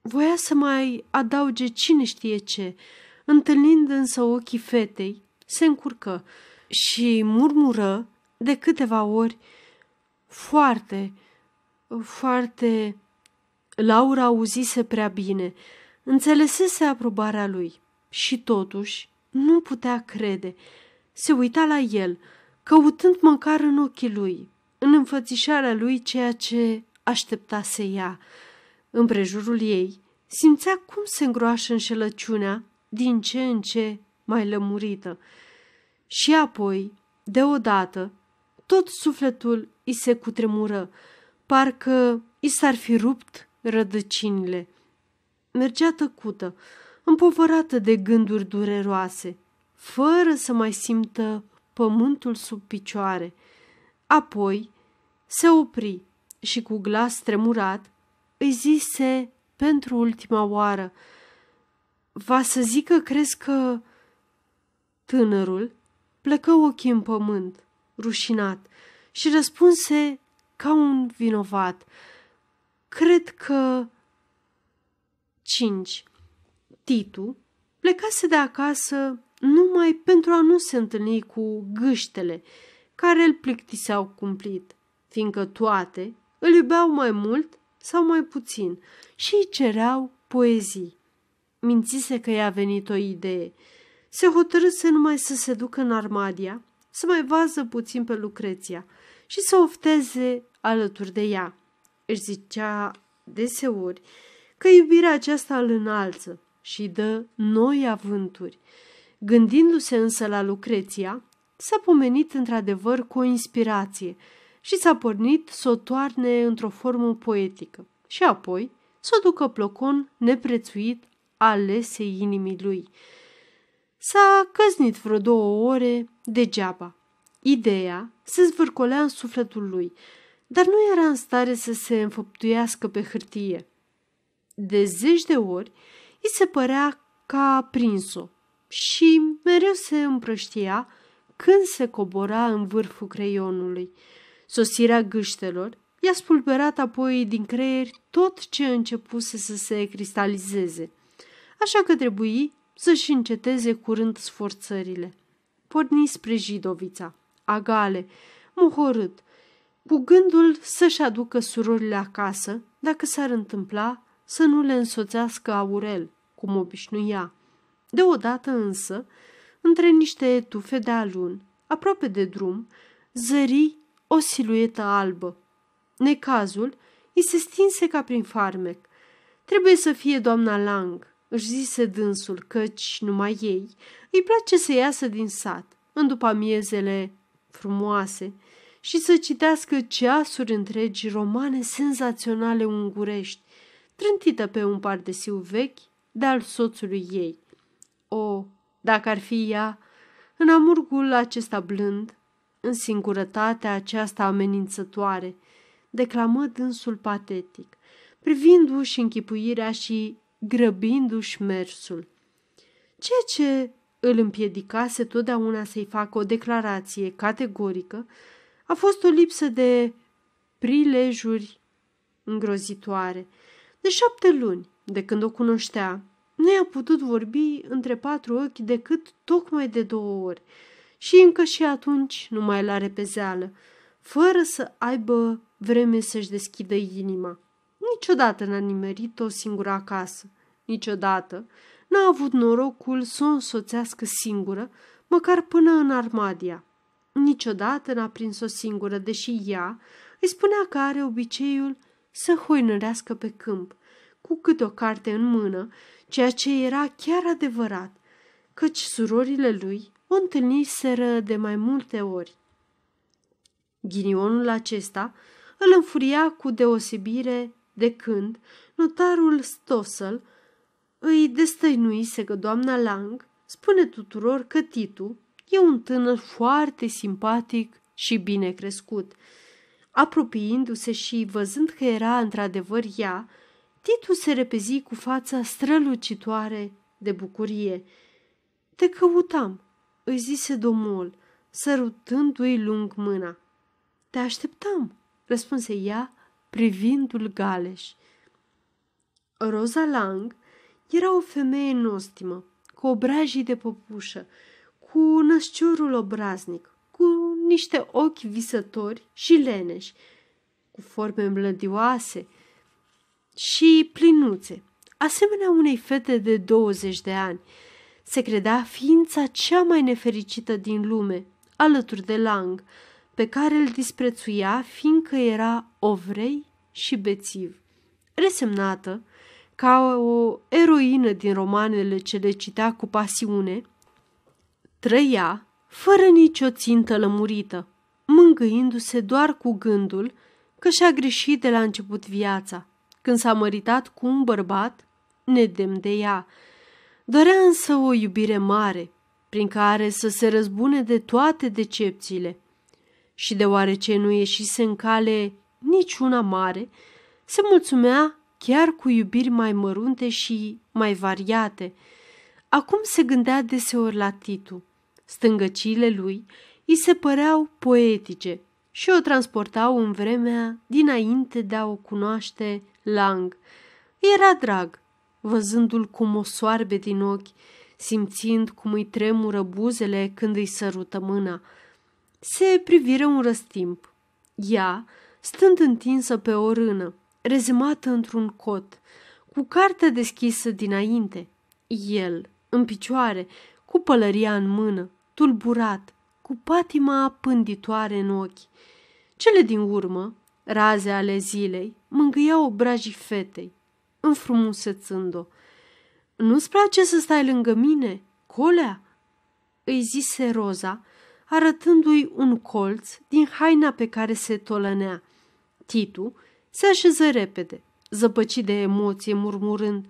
Voia să mai adauge cine știe ce, întâlnind însă ochii fetei, se încurcă și murmură de câteva ori foarte, foarte... Laura auzise prea bine, înțelesese aprobarea lui și totuși nu putea crede. Se uita la el, căutând măcar în ochii lui, în înfățișarea lui ceea ce aștepta să ia. În prejurul ei simțea cum se îngroașă înșelăciunea din ce în ce mai lămurită. Și apoi, deodată, tot sufletul îi se cutremură, parcă i s-ar fi rupt rădăcinile. Mergea tăcută, împovărată de gânduri dureroase, fără să mai simtă pământul sub picioare. Apoi se opri și cu glas tremurat îi zise pentru ultima oară, Va să zică, crezi că... Tânărul plecă ochii în pământ, rușinat, și răspunse ca un vinovat. Cred că... 5. Titu plecase de acasă numai pentru a nu se întâlni cu gâștele care îl plictiseau cumplit, fiindcă toate îl iubeau mai mult sau mai puțin și îi cereau poezii. Mințise că i-a venit o idee. Se hotărâse numai să se ducă în Armadia, să mai vază puțin pe Lucreția și să ofteze alături de ea. Își zicea deseori că iubirea aceasta îl înalță și dă noi avânturi. Gândindu-se însă la Lucreția, s-a pomenit într-adevăr cu o inspirație și s-a pornit să o toarne într-o formă poetică și apoi să o ducă plocon neprețuit alesei inimii lui. S-a căznit vreo două ore degeaba. Ideea se zvârcolea în sufletul lui, dar nu era în stare să se înfăptuiască pe hârtie. De zeci de ori îi se părea că a prins-o și mereu se împrăștia când se cobora în vârful creionului. Sosirea gâștelor i-a spulberat apoi din creier tot ce începuse să se cristalizeze, așa că trebuie să-și înceteze curând sforțările. Porni spre Jidovița, agale, muhorât, cu gândul să-și aducă surorile acasă, dacă s-ar întâmpla să nu le însoțească Aurel, cum obișnuia. Deodată însă, între niște etufe de alun, aproape de drum, zări o siluetă albă. Necazul îi se stinse ca prin farmec. Trebuie să fie doamna Lang, își zise dânsul, căci numai ei îi place să iasă din sat, în după amiezele frumoase, și să citească ceasuri întregi romane senzaționale ungurești, trântită pe un pardesiu vechi de al soțului ei. O, dacă ar fi ea, în amurgul acesta blând, în singurătatea aceasta amenințătoare, declamă dânsul patetic, privindu-și închipuirea și grăbindu-și mersul. Ceea ce îl împiedicase totdeauna să-i facă o declarație categorică a fost o lipsă de prilejuri îngrozitoare. De șapte luni, de când o cunoștea, nu i-a putut vorbi între patru ochi decât tocmai de două ori și încă și atunci nu mai la repezeală, fără să aibă vreme să-și deschidă inima. Niciodată n-a nimerit o singură acasă, niciodată n-a avut norocul să o însoțească singură, măcar până în Armadia. Niciodată n-a prins o singură, deși ea îi spunea că are obiceiul să hoinărească pe câmp, cu câte o carte în mână, ceea ce era chiar adevărat, căci surorile lui o întâlniseră de mai multe ori. Ghinionul acesta îl înfuria cu deosebire de când notarul Stossel îi destăinuise că doamna Lang spune tuturor că Titu e un tânăr foarte simpatic și bine crescut. Apropiindu-se și văzând că era într-adevăr ea, Titu se repezi cu fața strălucitoare de bucurie. Te căutam, îi zise domnul, sărutându-i lung mâna. Te așteptam, răspunse ea, privindul Galeș. Rosa Lang era o femeie nostimă, cu obrajii de păpușă, cu născiorul obraznic, cu niște ochi visători și leneși, cu forme mlădioase și plinuțe, asemenea unei fete de 20 de ani. Se credea ființa cea mai nefericită din lume, alături de Lang, pe care îl disprețuia fiindcă era ovrei și bețiv. Resemnată, ca o eroină din romanele ce le citea cu pasiune, trăia fără nicio țintă lămurită, mângâindu-se doar cu gândul că și-a greșit de la început viața, când s-a măritat cu un bărbat nedemn de ea. Dorea însă o iubire mare, prin care să se răzbune de toate decepțiile. Și deoarece nu ieșise în cale niciuna mare, se mulțumea chiar cu iubiri mai mărunte și mai variate. Acum se gândea deseori la Titu. Stângăciile lui îi se păreau poetice și o transportau în vremea dinainte de a o cunoaște Lang. Era drag, văzându-l cum o soarbe din ochi, simțind cum îi tremură buzele când îi sărută mâna. Se priviră un răstimp. Ea, stând întinsă pe o rână, rezemată într-un cot, cu cartea deschisă dinainte. El, în picioare, cu pălăria în mână, tulburat, cu patima pânditoare în ochi. Cele din urmă, raze ale zilei, mângâiau obrajii fetei, înfrumusețând-o. Nu-ți place să stai lângă mine, colea?" îi zise Roza, arătându-i un colț din haina pe care se tolănea. Titu se așeză repede, zăpăcit de emoție, murmurând,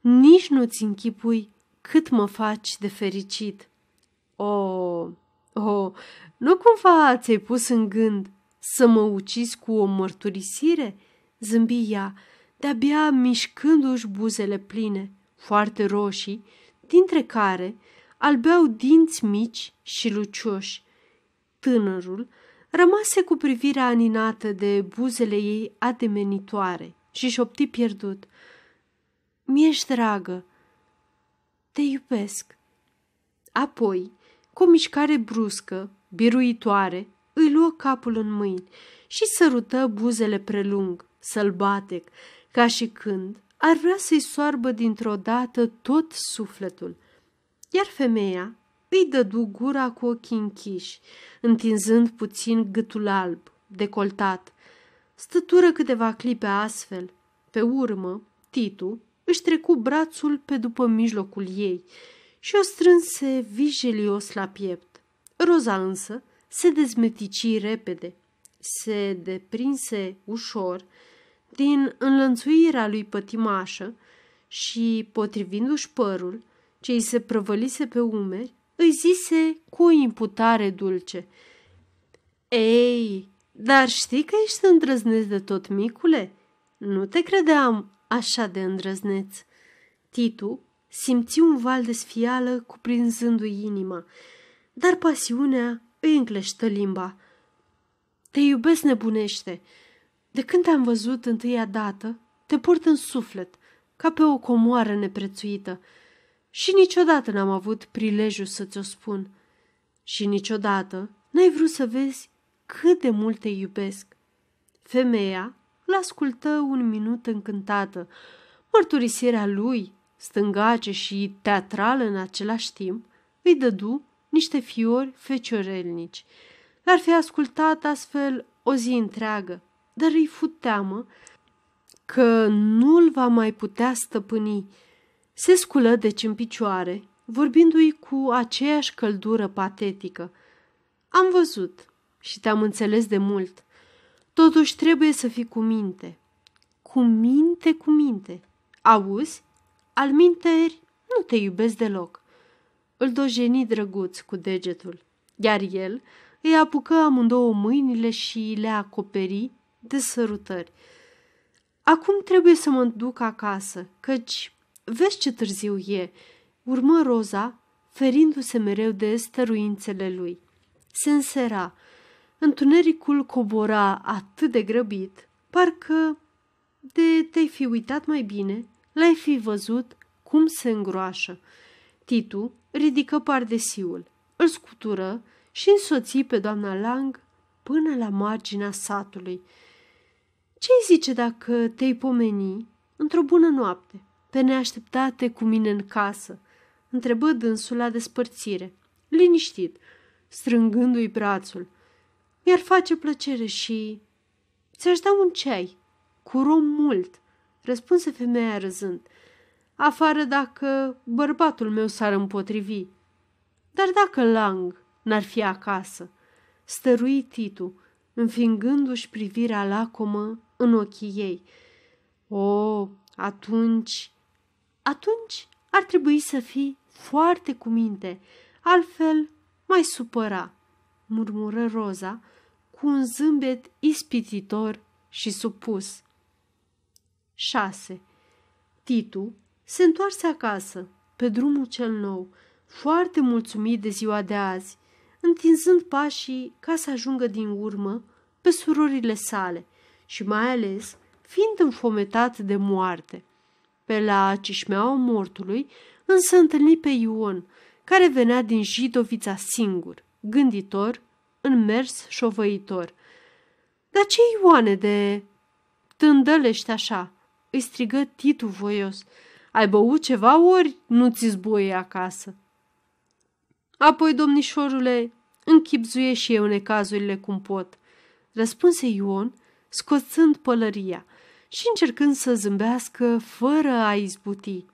Nici nu-ți închipui cât mă faci de fericit. O, oh, oh, nu cumva ți-ai pus în gând să mă ucizi cu o mărturisire?" zâmbi ea, de-abia mișcându-și buzele pline, foarte roșii, dintre care albeau dinți mici și lucioși. Tânărul rămase cu privirea aninată de buzele ei ademenitoare și șopti pierdut. Mi-ești dragă, te iubesc. Apoi, cu o mișcare bruscă, biruitoare, îi luă capul în mâini și sărută buzele prelung, sălbatec, ca și când ar vrea să-i soarbă dintr-o dată tot sufletul. Iar femeia îi dădu gura cu ochii închiși, întinzând puțin gâtul alb, decoltat. Stătură câteva clipe astfel. Pe urmă, Titu își trecu brațul pe după mijlocul ei și o strânse vijelios la piept. Roza însă se dezmetici repede, se deprinse ușor din înlănțuirea lui pătimașă și, potrivindu-și părul, ce îi se prăvălise pe umeri, îi zise cu o imputare dulce. Ei, dar știi că ești îndrăzneț de tot, micule? Nu te credeam așa de îndrăzneț. Titu simți un val de sfială cuprinzându-i inima, dar pasiunea îi încleștă limba. Te iubesc nebunește. De când te-am văzut întâia dată, te port în suflet, ca pe o comoară neprețuită. Și niciodată n-am avut prilejul să ți-o spun. Și niciodată n-ai vrut să vezi cât de mult te iubesc. Femeia l-ascultă un minut încântată. Mărturisirea lui, stângace și teatrală în același timp, îi dădu niște fiori feciorelnici. L-ar fi ascultat astfel o zi întreagă, dar îi fu teamă că nu-l va mai putea stăpâni se sculă deci în picioare, vorbindu-i cu aceeași căldură patetică. Am văzut și te-am înțeles de mult. Totuși trebuie să fii cu minte. Cu minte, cu minte. Auzi? Al minteri nu te iubesc deloc. Îl dojeni drăguț cu degetul, iar el îi apucă amândouă mâinile și le acoperi de sărutări. Acum trebuie să mă duc acasă, căci Vezi ce târziu e!" urmă Roza, ferindu-se mereu de stăruințele lui. Se însera. Întunericul cobora atât de grăbit, parcă de te-ai fi uitat mai bine l-ai fi văzut cum se îngroașă. Titu ridică pardesiul, îl scutură și însoți pe doamna Lang până la marginea satului. Ce-i zice dacă te-ai pomeni într-o bună noapte, pe neașteptate cu mine în casă? Întrebă dânsul la despărțire, liniștit, strângându-i brațul. Mi-ar face plăcere și... Ți-aș da un ceai, cu rom mult, răspunse femeia râzând. Afară dacă bărbatul meu s-ar împotrivi. Dar dacă Lang n-ar fi acasă, stărui Titu, înfingându-și privirea lacomă în ochii ei. O, atunci... Atunci ar trebui să fii foarte cu minte, altfel mai supăra, murmură Roza cu un zâmbet ispititor și supus. 6. Titu se întoarse acasă, pe drumul cel nou, foarte mulțumit de ziua de azi, întinzând pașii ca să ajungă din urmă pe surorile sale și mai ales fiind înfometat de moarte. Pe la cișmeaua mortului însă întâlni pe Ion, care venea din Jidovița singur, gânditor, în mers șovăitor. Dar ce Ioane de tândălești așa?" Îi strigă Titu voios. Ai băut ceva ori nu ți zboie acasă?" Apoi, domnișorule, închipzuie și eu necazurile cum pot, răspunse Ion, scoțând pălăria și încercând să zâmbească fără a izbuti.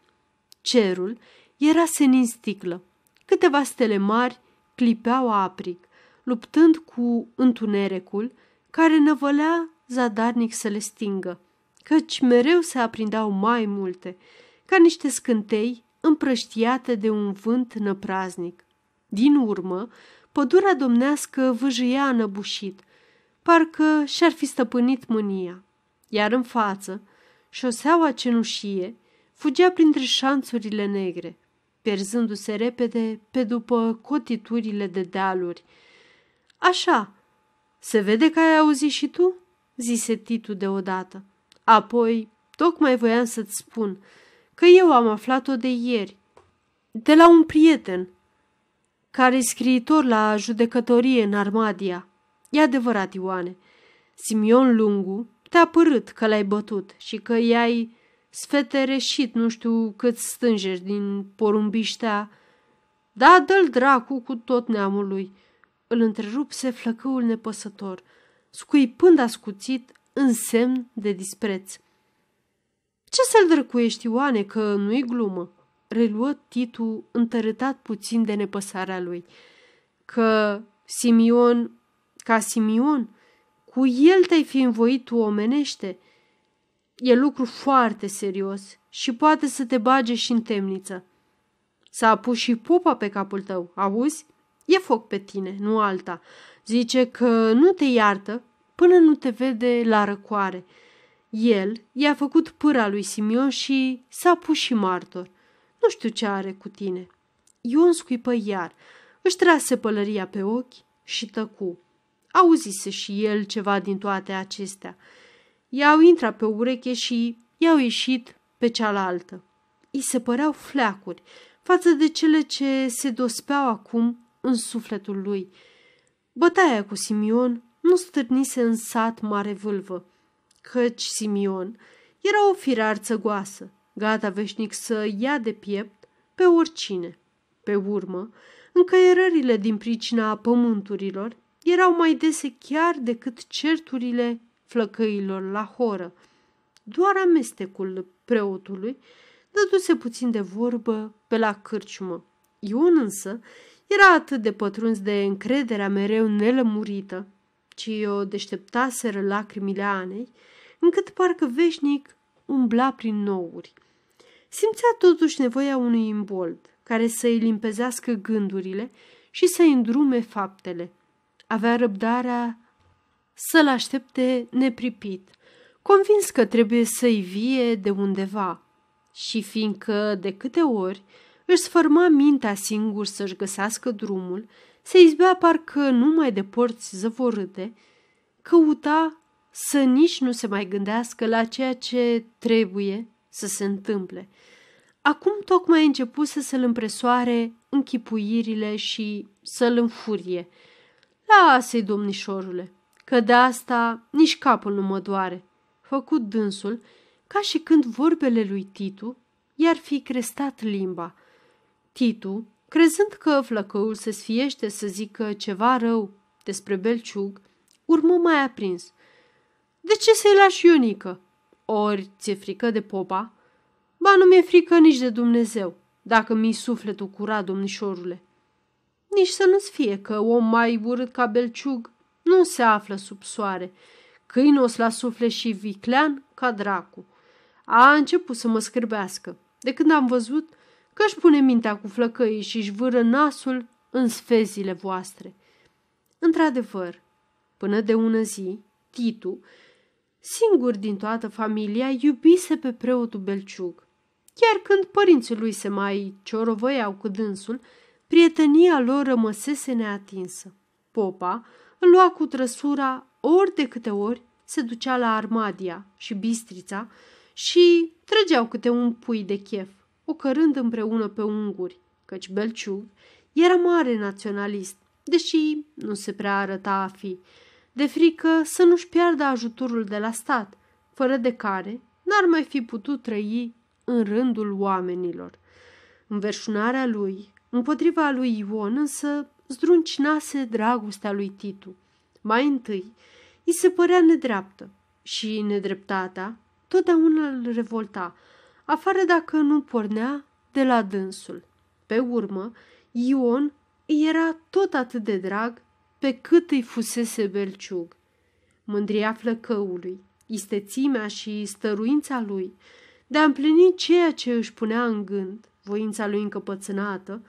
Cerul era senin sticlă. Câteva stele mari clipeau aprig, luptând cu întunericul care năvălea zadarnic să le stingă, căci mereu se aprindeau mai multe, ca niște scântei împrăștiate de un vânt năpraznic. Din urmă, pădurea domnească vâjâia înăbușit, parcă și-ar fi stăpânit mânia, iar în față, șoseaua cenușie fugea printre șanțurile negre, pierzându-se repede pe după cotiturile de dealuri. Așa, se vede că ai auzit și tu?" zise Titu deodată. Apoi, tocmai voiam să-ți spun că eu am aflat-o de ieri, de la un prieten, care e scriitor la judecătorie în Armadia. E adevărat, Ioane. Simion Lungu te-a părât că l-ai bătut și că i-ai sfetereșit nu știu câți stângeri din porumbiștea. Da, dă-l dracu cu tot neamul lui. Îl întrerupse flăcăul nepăsător, scuipând ascuțit în semn de dispreț. Ce să-l drăcuiești, Ioane, că nu-i glumă? Reluă Titu întărâtat puțin de nepăsarea lui. Că Simion, ca Simion, cu el te-ai fi învoit tu omenește – E lucru foarte serios și poate să te bage și în temniță. S-a pus și pupa pe capul tău, auzi? E foc pe tine, nu alta. Zice că nu te iartă până nu te vede la răcoare. El i-a făcut pâra lui Simion și s-a pus și martor. Nu știu ce are cu tine. Ion scuipă iar, își trase pălăria pe ochi și tăcu. Auzise și el ceva din toate acestea – I-au intrat pe ureche și i-au ieșit pe cealaltă. I se păreau fleacuri față de cele ce se dospeau acum în sufletul lui. Bătaia cu Simion nu stârnise în sat mare vâlvă, căci Simion era o firarță goasă, gata veșnic să ia de piept pe oricine. Pe urmă, încăierările din pricina pământurilor erau mai dese chiar decât certurile flăcăilor la horă. Doar amestecul preotului dăduse puțin de vorbă pe la cârciumă. Ion însă era atât de pătruns de încrederea mereu nelămurită, ci o deșteptaseră lacrimile Anei, încât parcă veșnic umbla prin nouri. Simțea totuși nevoia unui imbold care să-i limpezească gândurile și să-i îndrume faptele. Avea răbdarea să-l aștepte nepripit, convins că trebuie să-i vie de undeva. Și fiindcă de câte ori își sfărma mintea singur să-și găsească drumul, se izbea parcă numai de porți zăvorâte, căuta să nici nu se mai gândească la ceea ce trebuie să se întâmple. Acum tocmai a început să se-l împresoare închipuirile și să-l înfurie. Lasă-i, domnișorule, că de asta nici capul nu mă doare. Făcut dânsul, ca și când vorbele lui Titu i-ar fi crestat limba. Titu, crezând că flăcăul se sfiește să zică ceva rău despre Belciug, urmă mai aprins. De ce să-i lași Ionică? Ori ți-e frică de popa? Ba, nu mi-e frică nici de Dumnezeu, dacă mi-i sufletul curat, domnișorule. Nici să nu-ți fie că om mai urât ca Belciug nu se află sub soare, câinos la suflet și viclean ca dracu. A început să mă scârbească, de când am văzut că își pune mintea cu flăcăii și își vâră nasul în sfezile voastre. Într-adevăr, până de ună zi, Titu, singur din toată familia, iubise pe preotul Belciug. Chiar când părinții lui se mai ciorovăiau cu dânsul, prietenia lor rămăsese neatinsă. Popa îl lua cu trăsura ori de câte ori se ducea la Armadia și Bistrița și trăgeau câte un pui de chef, ocărând împreună pe unguri, căci Belciug era mare naționalist, deși nu se prea arăta a fi, de frică să nu-și piardă ajutorul de la stat, fără de care n-ar mai fi putut trăi în rândul oamenilor. Înverșunarea lui împotriva lui Ion însă zdruncinase dragostea lui Titu. Mai întâi, îi se părea nedreaptă și nedreptatea totdeauna îl revolta, afară dacă nu pornea de la dânsul. Pe urmă, Ion îi era tot atât de drag pe cât îi fusese belciug. Mândria flăcăului, istețimea și stăruința lui de a împlini ceea ce își punea în gând, voința lui încăpățânată,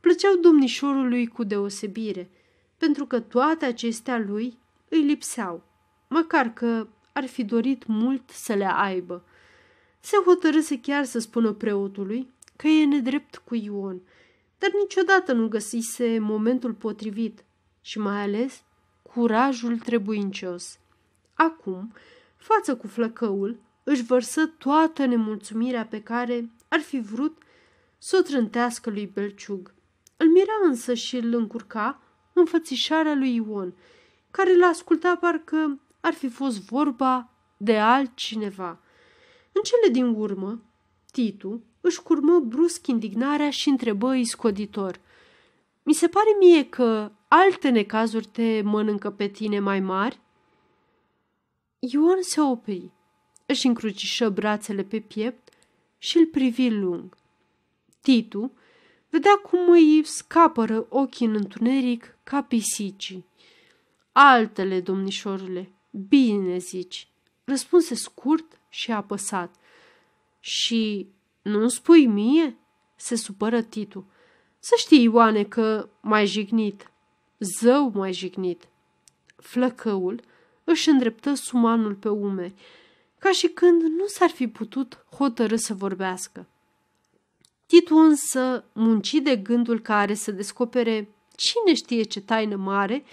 plăceau domnișorului cu deosebire, pentru că toate acestea lui îi lipseau, măcar că ar fi dorit mult să le aibă. Se hotărâse chiar să spună preotului că e nedrept cu Ion, dar niciodată nu găsise momentul potrivit și mai ales curajul trebuincios. Acum, față cu flăcăul, își vărsă toată nemulțumirea pe care ar fi vrut să o trântească lui Belciug. Îl mira însă și îl încurca înfățișarea lui Ion, care l-asculta parcă ar fi fost vorba de altcineva. În cele din urmă, Titu își curmă brusc indignarea și întrebă iscoditor. Mi se pare mie că alte necazuri te mănâncă pe tine mai mari? Ioan se opri, își încrucișă brațele pe piept și îl privi lung. Titu vedea cum îi scapără ochii în întuneric ca pisicii. Altele, domnișorule, bine zici, răspunse scurt și apăsat. Și nu spui mie? se supără Titu. Să știi, Ioane, că mai jignit, zău mai jignit. Flăcăul își îndreptă sumanul pe umeri, ca și când nu s-ar fi putut hotărâ să vorbească. Titu însă munci de gândul care să descopere cine știe ce taină mare,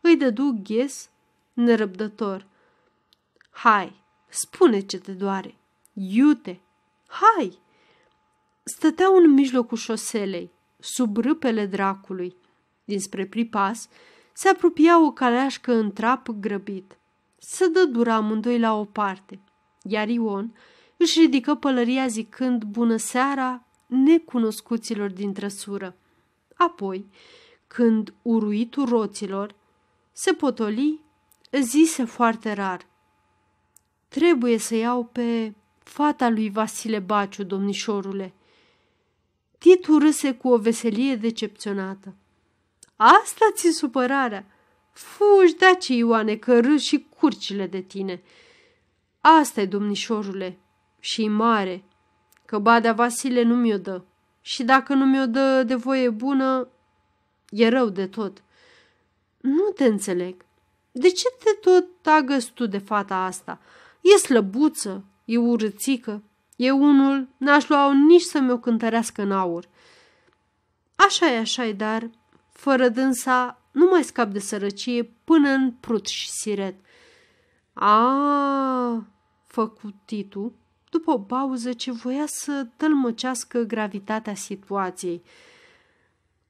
îi dădu ghes nerăbdător. Hai, spune ce te doare. Iute, hai! Stăteau în mijlocul șoselei, sub râpele dracului. Dinspre pripas se apropia o caleașcă în trap grăbit. Se dă dura amândoi la o parte, iar Ion își ridică pălăria zicând bună seara necunoscuților din trăsură. Apoi, când uruitul roților se potoli, zise foarte rar. Trebuie să iau pe fata lui Vasile Baciu, domnișorule. Titu râse cu o veselie decepționată. Asta ți supărarea? Fugi de aici, Ioane, că râs și curcile de tine. asta e, domnișorule, și mare, că Badea Vasile nu mi-o dă. Și dacă nu mi-o dă de voie bună, e rău de tot. Nu te înțeleg. De ce te tot agăți tu de fata asta? E slăbuță, e urățică, e unul, n-aș lua nici să mi-o cântărească în aur. Așa e, așa e, dar fără dânsa nu mai scap de sărăcie până în prut și siret. A, făcut Titu, după o pauză ce voia să tălmăcească gravitatea situației.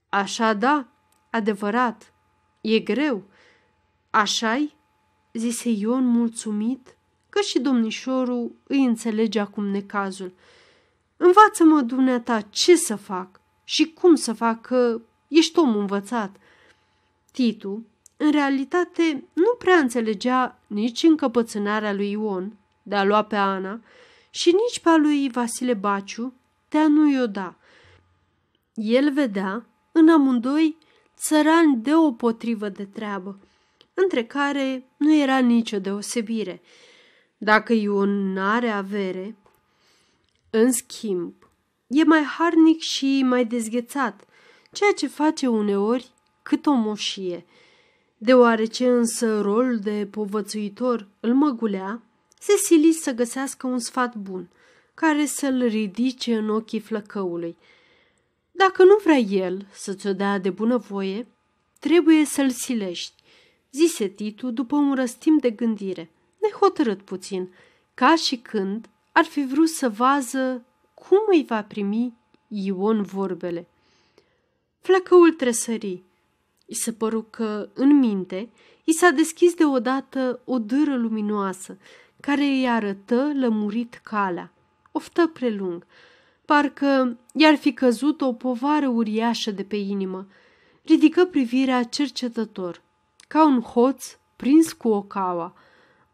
Așa da, adevărat, e greu. Așa-i? zise Ion mulțumit că și domnișorul îi înțelege acum necazul. Învață-mă, dumneata, ce să fac și cum să fac, că ești om învățat. Titu, în realitate, nu prea înțelegea nici încăpățânarea lui Ion de a lua pe Ana și nici pe a lui Vasile Baciu de a nu-i o da. El vedea în amândoi țărani deopotrivă de treabă, între care nu era nicio deosebire. Dacă Ion n-are avere, în schimb, e mai harnic și mai dezghețat, ceea ce face uneori cât o moșie. Deoarece însă rolul de povățuitor îl măgulea, se sili să găsească un sfat bun, care să-l ridice în ochii flăcăului. Dacă nu vrea el să ți-o dea de bunăvoie, trebuie să-l silești, zise Titu după un răstim de gândire, nehotărât puțin, ca și când ar fi vrut să vază cum îi va primi Ion vorbele. Flăcăul tresări. I se păru că, în minte, i s-a deschis deodată o dâră luminoasă, care îi arătă lămurit calea. Oftă prelung, parcă i-ar fi căzut o povară uriașă de pe inimă. Ridică privirea cercetător, ca un hoț prins cu o caua.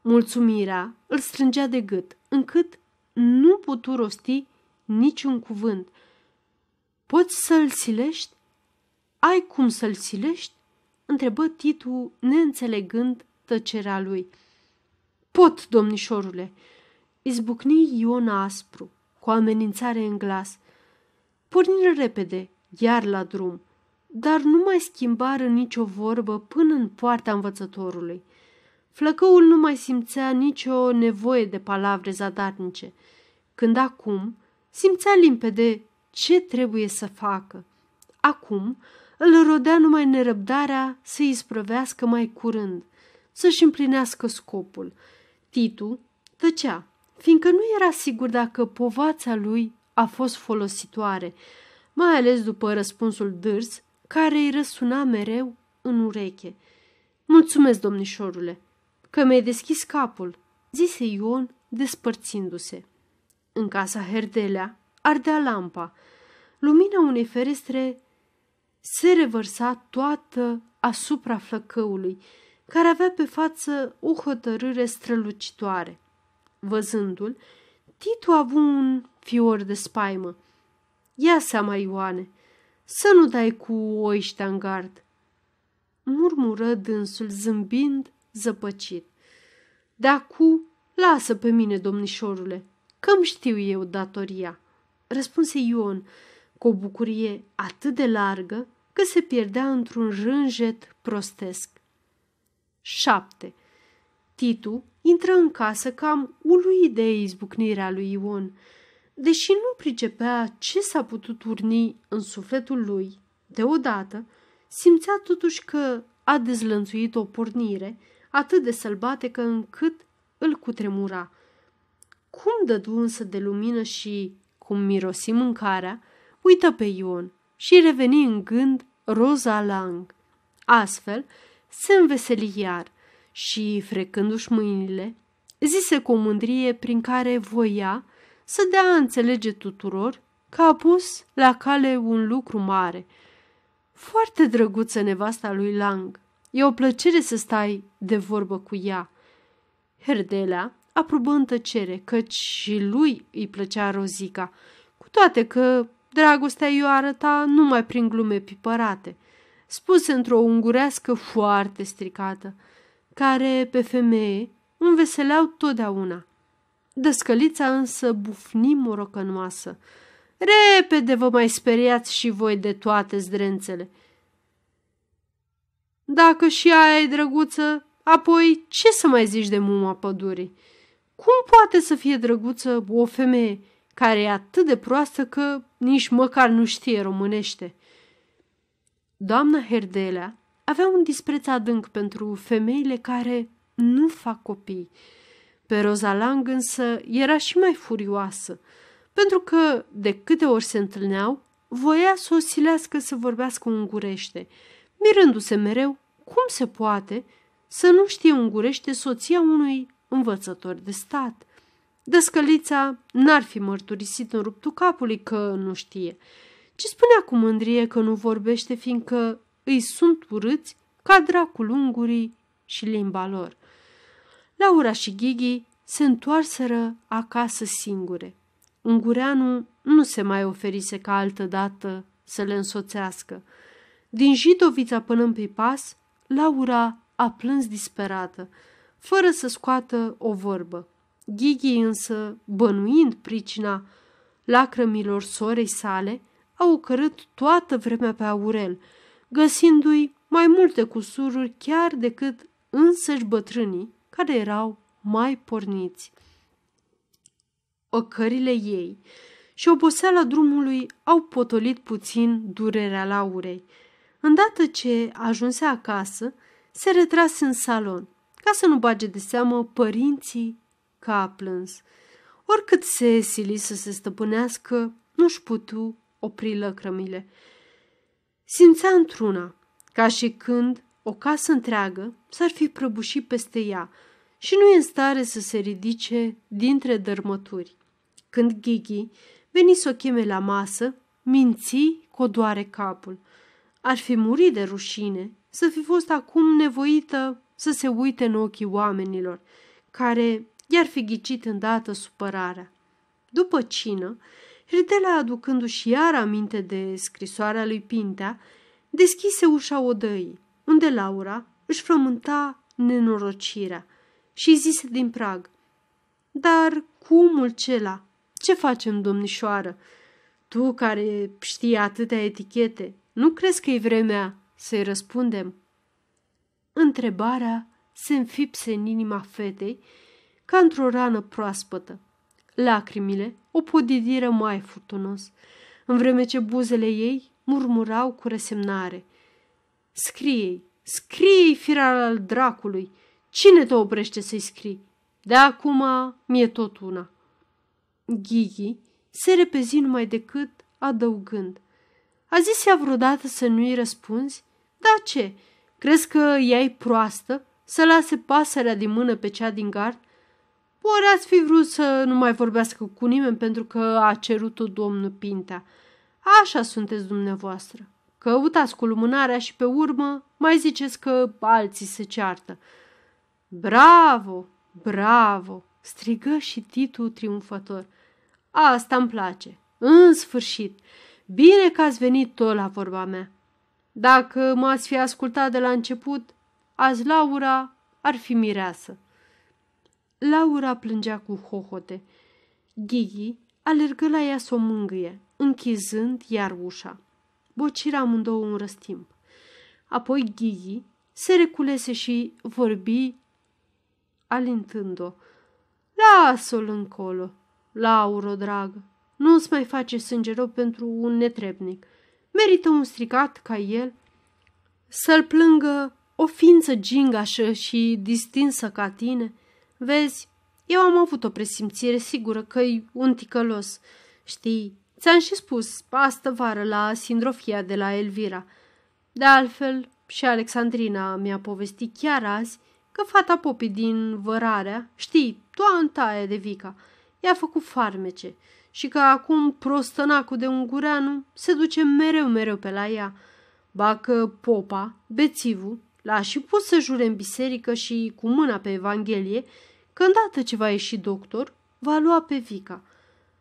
Mulțumirea îl strângea de gât, încât nu putu rosti niciun cuvânt. Poți să-l silești? Ai cum să-l silești? întrebă Titu, neînțelegând tăcerea lui. Pot, domnișorule, izbucni Ion aspru, cu amenințare în glas. Porniră repede, iar la drum, dar nu mai schimbară nicio vorbă până în poarta învățătorului. Flăcăul nu mai simțea nicio nevoie de palavre zadarnice, când acum simțea limpede ce trebuie să facă. Acum îl rodea numai nerăbdarea să îi sprăvească mai curând, să-și împlinească scopul. Titu tăcea, fiindcă nu era sigur dacă povața lui a fost folositoare, mai ales după răspunsul dârs care îi răsuna mereu în ureche. Mulțumesc, domnișorule, că mi-ai deschis capul, zise Ion despărțindu-se. În casa Herdelea ardea lampa. Lumina unei ferestre se revărsa toată asupra flăcăului, care avea pe față o hotărâre strălucitoare. Văzându-l, Titu a avut un fior de spaimă. Ia seama, Ioane, să nu dai cu oiștea în gard. Murmură dânsul zâmbind zăpăcit. De acu, lasă pe mine, domnișorule, că-mi știu eu datoria, răspunse Ion cu o bucurie atât de largă că se pierdea într-un rânjet prostesc. 7. Titu intră în casă cam uluit de izbucnirea lui Ion. Deși nu pricepea ce s-a putut urni în sufletul lui, deodată, simțea totuși că a dezlănțuit o pornire atât de sălbatecă încât îl cutremura. Cum dădu însă de lumină și, cum mirosi mâncarea, uită pe Ion și reveni în gând Roza Lang. Astfel, se înveseli iar și, frecându-și mâinile, zise cu o mândrie prin care voia să dea a înțelege tuturor că a pus la cale un lucru mare. Foarte drăguță nevasta lui Lang. E o plăcere să stai de vorbă cu ea. Herdelea aprobă în tăcere, căci și lui îi plăcea Rozica, cu toate că dragostea i-o arăta numai prin glume pipărate – spuse într-o ungurească foarte stricată, care pe femeie înveseleau totdeauna. Dăscălița însă bufni morocănoasă. Repede vă mai speriați și voi de toate zdrențele. Dacă și aia e drăguță, apoi ce să mai zici de muma pădurii? Cum poate să fie drăguță o femeie care e atât de proastă că nici măcar nu știe românește? Doamna Herdelea avea un dispreț adânc pentru femeile care nu fac copii. Pe Rozalang însă era și mai furioasă, pentru că, de câte ori se întâlneau, voia să o silească să vorbească ungurește, mirându-se mereu cum se poate să nu știe ungurește soția unui învățător de stat. Dăscălița n-ar fi mărturisit în ruptul capului că nu știe, ci spunea cu mândrie că nu vorbește, fiindcă îi sunt urâți ca dracul ungurii și limba lor. Laura și Ghighi se întoarseră acasă singure. Ungureanu nu se mai oferise ca altă dată să le însoțească. Din Jidovița până în Pipas, Laura a plâns disperată, fără să scoată o vorbă. Ghighi însă, bănuind pricina lacrămilor sorei sale, a ocărât toată vremea pe Aurel, găsindu-i mai multe cusururi chiar decât însăși bătrânii, care erau mai porniți. Ocările ei și oboseala drumului au potolit puțin durerea Laurei. Îndată ce ajunse acasă, se retrase în salon, ca să nu bage de seamă părinții că a plâns. Oricât se sili să se stăpânească, nu-și putu opri lăcrămile. Simțea într-una, ca și când o casă întreagă s-ar fi prăbușit peste ea și nu e în stare să se ridice dintre dărmături. Când Ghighi veni să o cheme la masă, minți că o doare capul. Ar fi murit de rușine să fi fost acum nevoită să se uite în ochii oamenilor, care i-ar fi ghicit îndată supărarea. După cină, Ridela, aducându-și iar aminte de scrisoarea lui Pintea, deschise ușa odăii, unde Laura își frământa nenorocirea și zise din prag, Dar cumul cela, ce facem, domnișoară? Tu care știi atâtea etichete, nu crezi că e vremea să-i răspundem? Întrebarea se înfipse în inima fetei ca într-o rană proaspătă. Lacrimile o podidiră mai furtunos, în vreme ce buzele ei murmurau cu resemnare. Scrie-i, scrie-i, firar al dracului! Cine te oprește să-i scrii? De acum mi-e tot una. Ghighi se repezi numai decât adăugând. A zis ea vreodată să nu-i răspunzi? Da ce? Crezi că ea proastă să lase pasărea din mână pe cea din gard? Ori ați fi vrut să nu mai vorbească cu nimeni pentru că a cerut-o domnul Pintea. Așa sunteți dumneavoastră. Căutați cu lumânarea și pe urmă mai ziceți că alții se ceartă. Bravo, bravo, strigă și Titu triumfător. Asta îmi place. În sfârșit, bine că ați venit tot la vorba mea. Dacă m-ați fi ascultat de la început, azi Laura ar fi mireasă. Laura plângea cu hohote. Ghighi alergă la ea să o mângâie, închizând iar ușa. Bocira amândouă un răstimp. Apoi Ghighi se reculese și vorbi alintând-o. Lasă-l încolo, Lauro, dragă, nu-ți mai face sânge rău pentru un netrebnic. Merită un stricat ca el să-l plângă o ființă gingașă și distinsă ca tine – Vezi, eu am avut o presimțire sigură că-i un ticălos. Știi, ți-am și spus astă vară la sindrofia de la Elvira. De altfel, și Alexandrina mi-a povestit chiar azi că fata popii din Vărarea, știi, toantaie de Vica, i-a făcut farmece și că acum prostănacul de ungureanu se duce mereu, mereu pe la ea. Ba că popa, bețivul, l-a și pus să jure în biserică și cu mâna pe Evanghelie că îndată ce va ieși doctor, va lua pe Vica.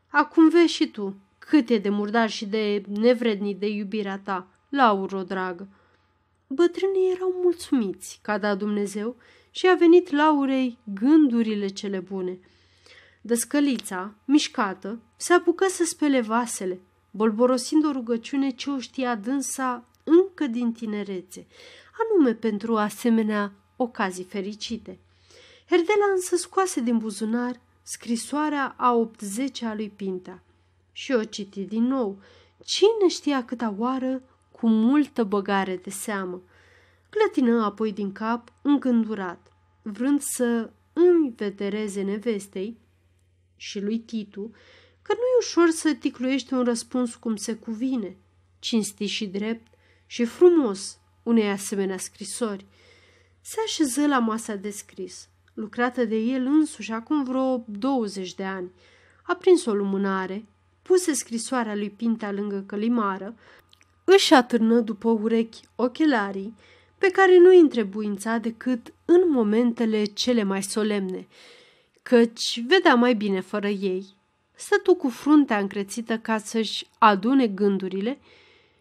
Acum vezi și tu cât e de murdar și de nevrednic de iubirea ta, Lauro, dragă. Bătrânii erau mulțumiți ca da Dumnezeu și a venit Laurei gândurile cele bune. Dăscălița, mișcată, se apucă să spele vasele, bolborosind o rugăciune ce o știa dânsa încă din tinerețe, anume pentru asemenea ocazii fericite. Herdela însă scoase din buzunar scrisoarea a 80 a lui Pinta și o citi din nou. Cine știa câta oară cu multă băgare de seamă. Clătină apoi din cap, îngândurat, vrând să vetereze nevestei și lui Titu că nu e ușor să ticluiești un răspuns cum se cuvine, cinstit și drept și frumos unei asemenea scrisori. Se așeză la masa de scris, lucrată de el însuși acum vreo 20 de ani. A prins o lumânare, puse scrisoarea lui Pintea lângă călimară, își atârnă după urechi ochelarii, pe care nu îi întrebuința decât în momentele cele mai solemne, căci vedea mai bine fără ei. Stătu cu fruntea încrețită ca să-și adune gândurile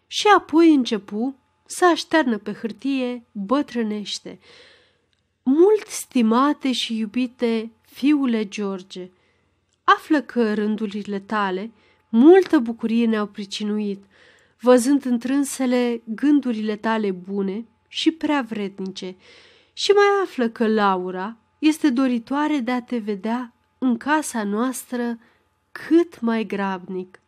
și apoi începu să așternă pe hârtie bătrânește. Mult stimate și iubite fiule George, află că rândurile tale multă bucurie ne-au pricinuit, văzând întrânsele gândurile tale bune și prea vrednice, și mai află că Laura este doritoare de a te vedea în casa noastră cât mai grabnic.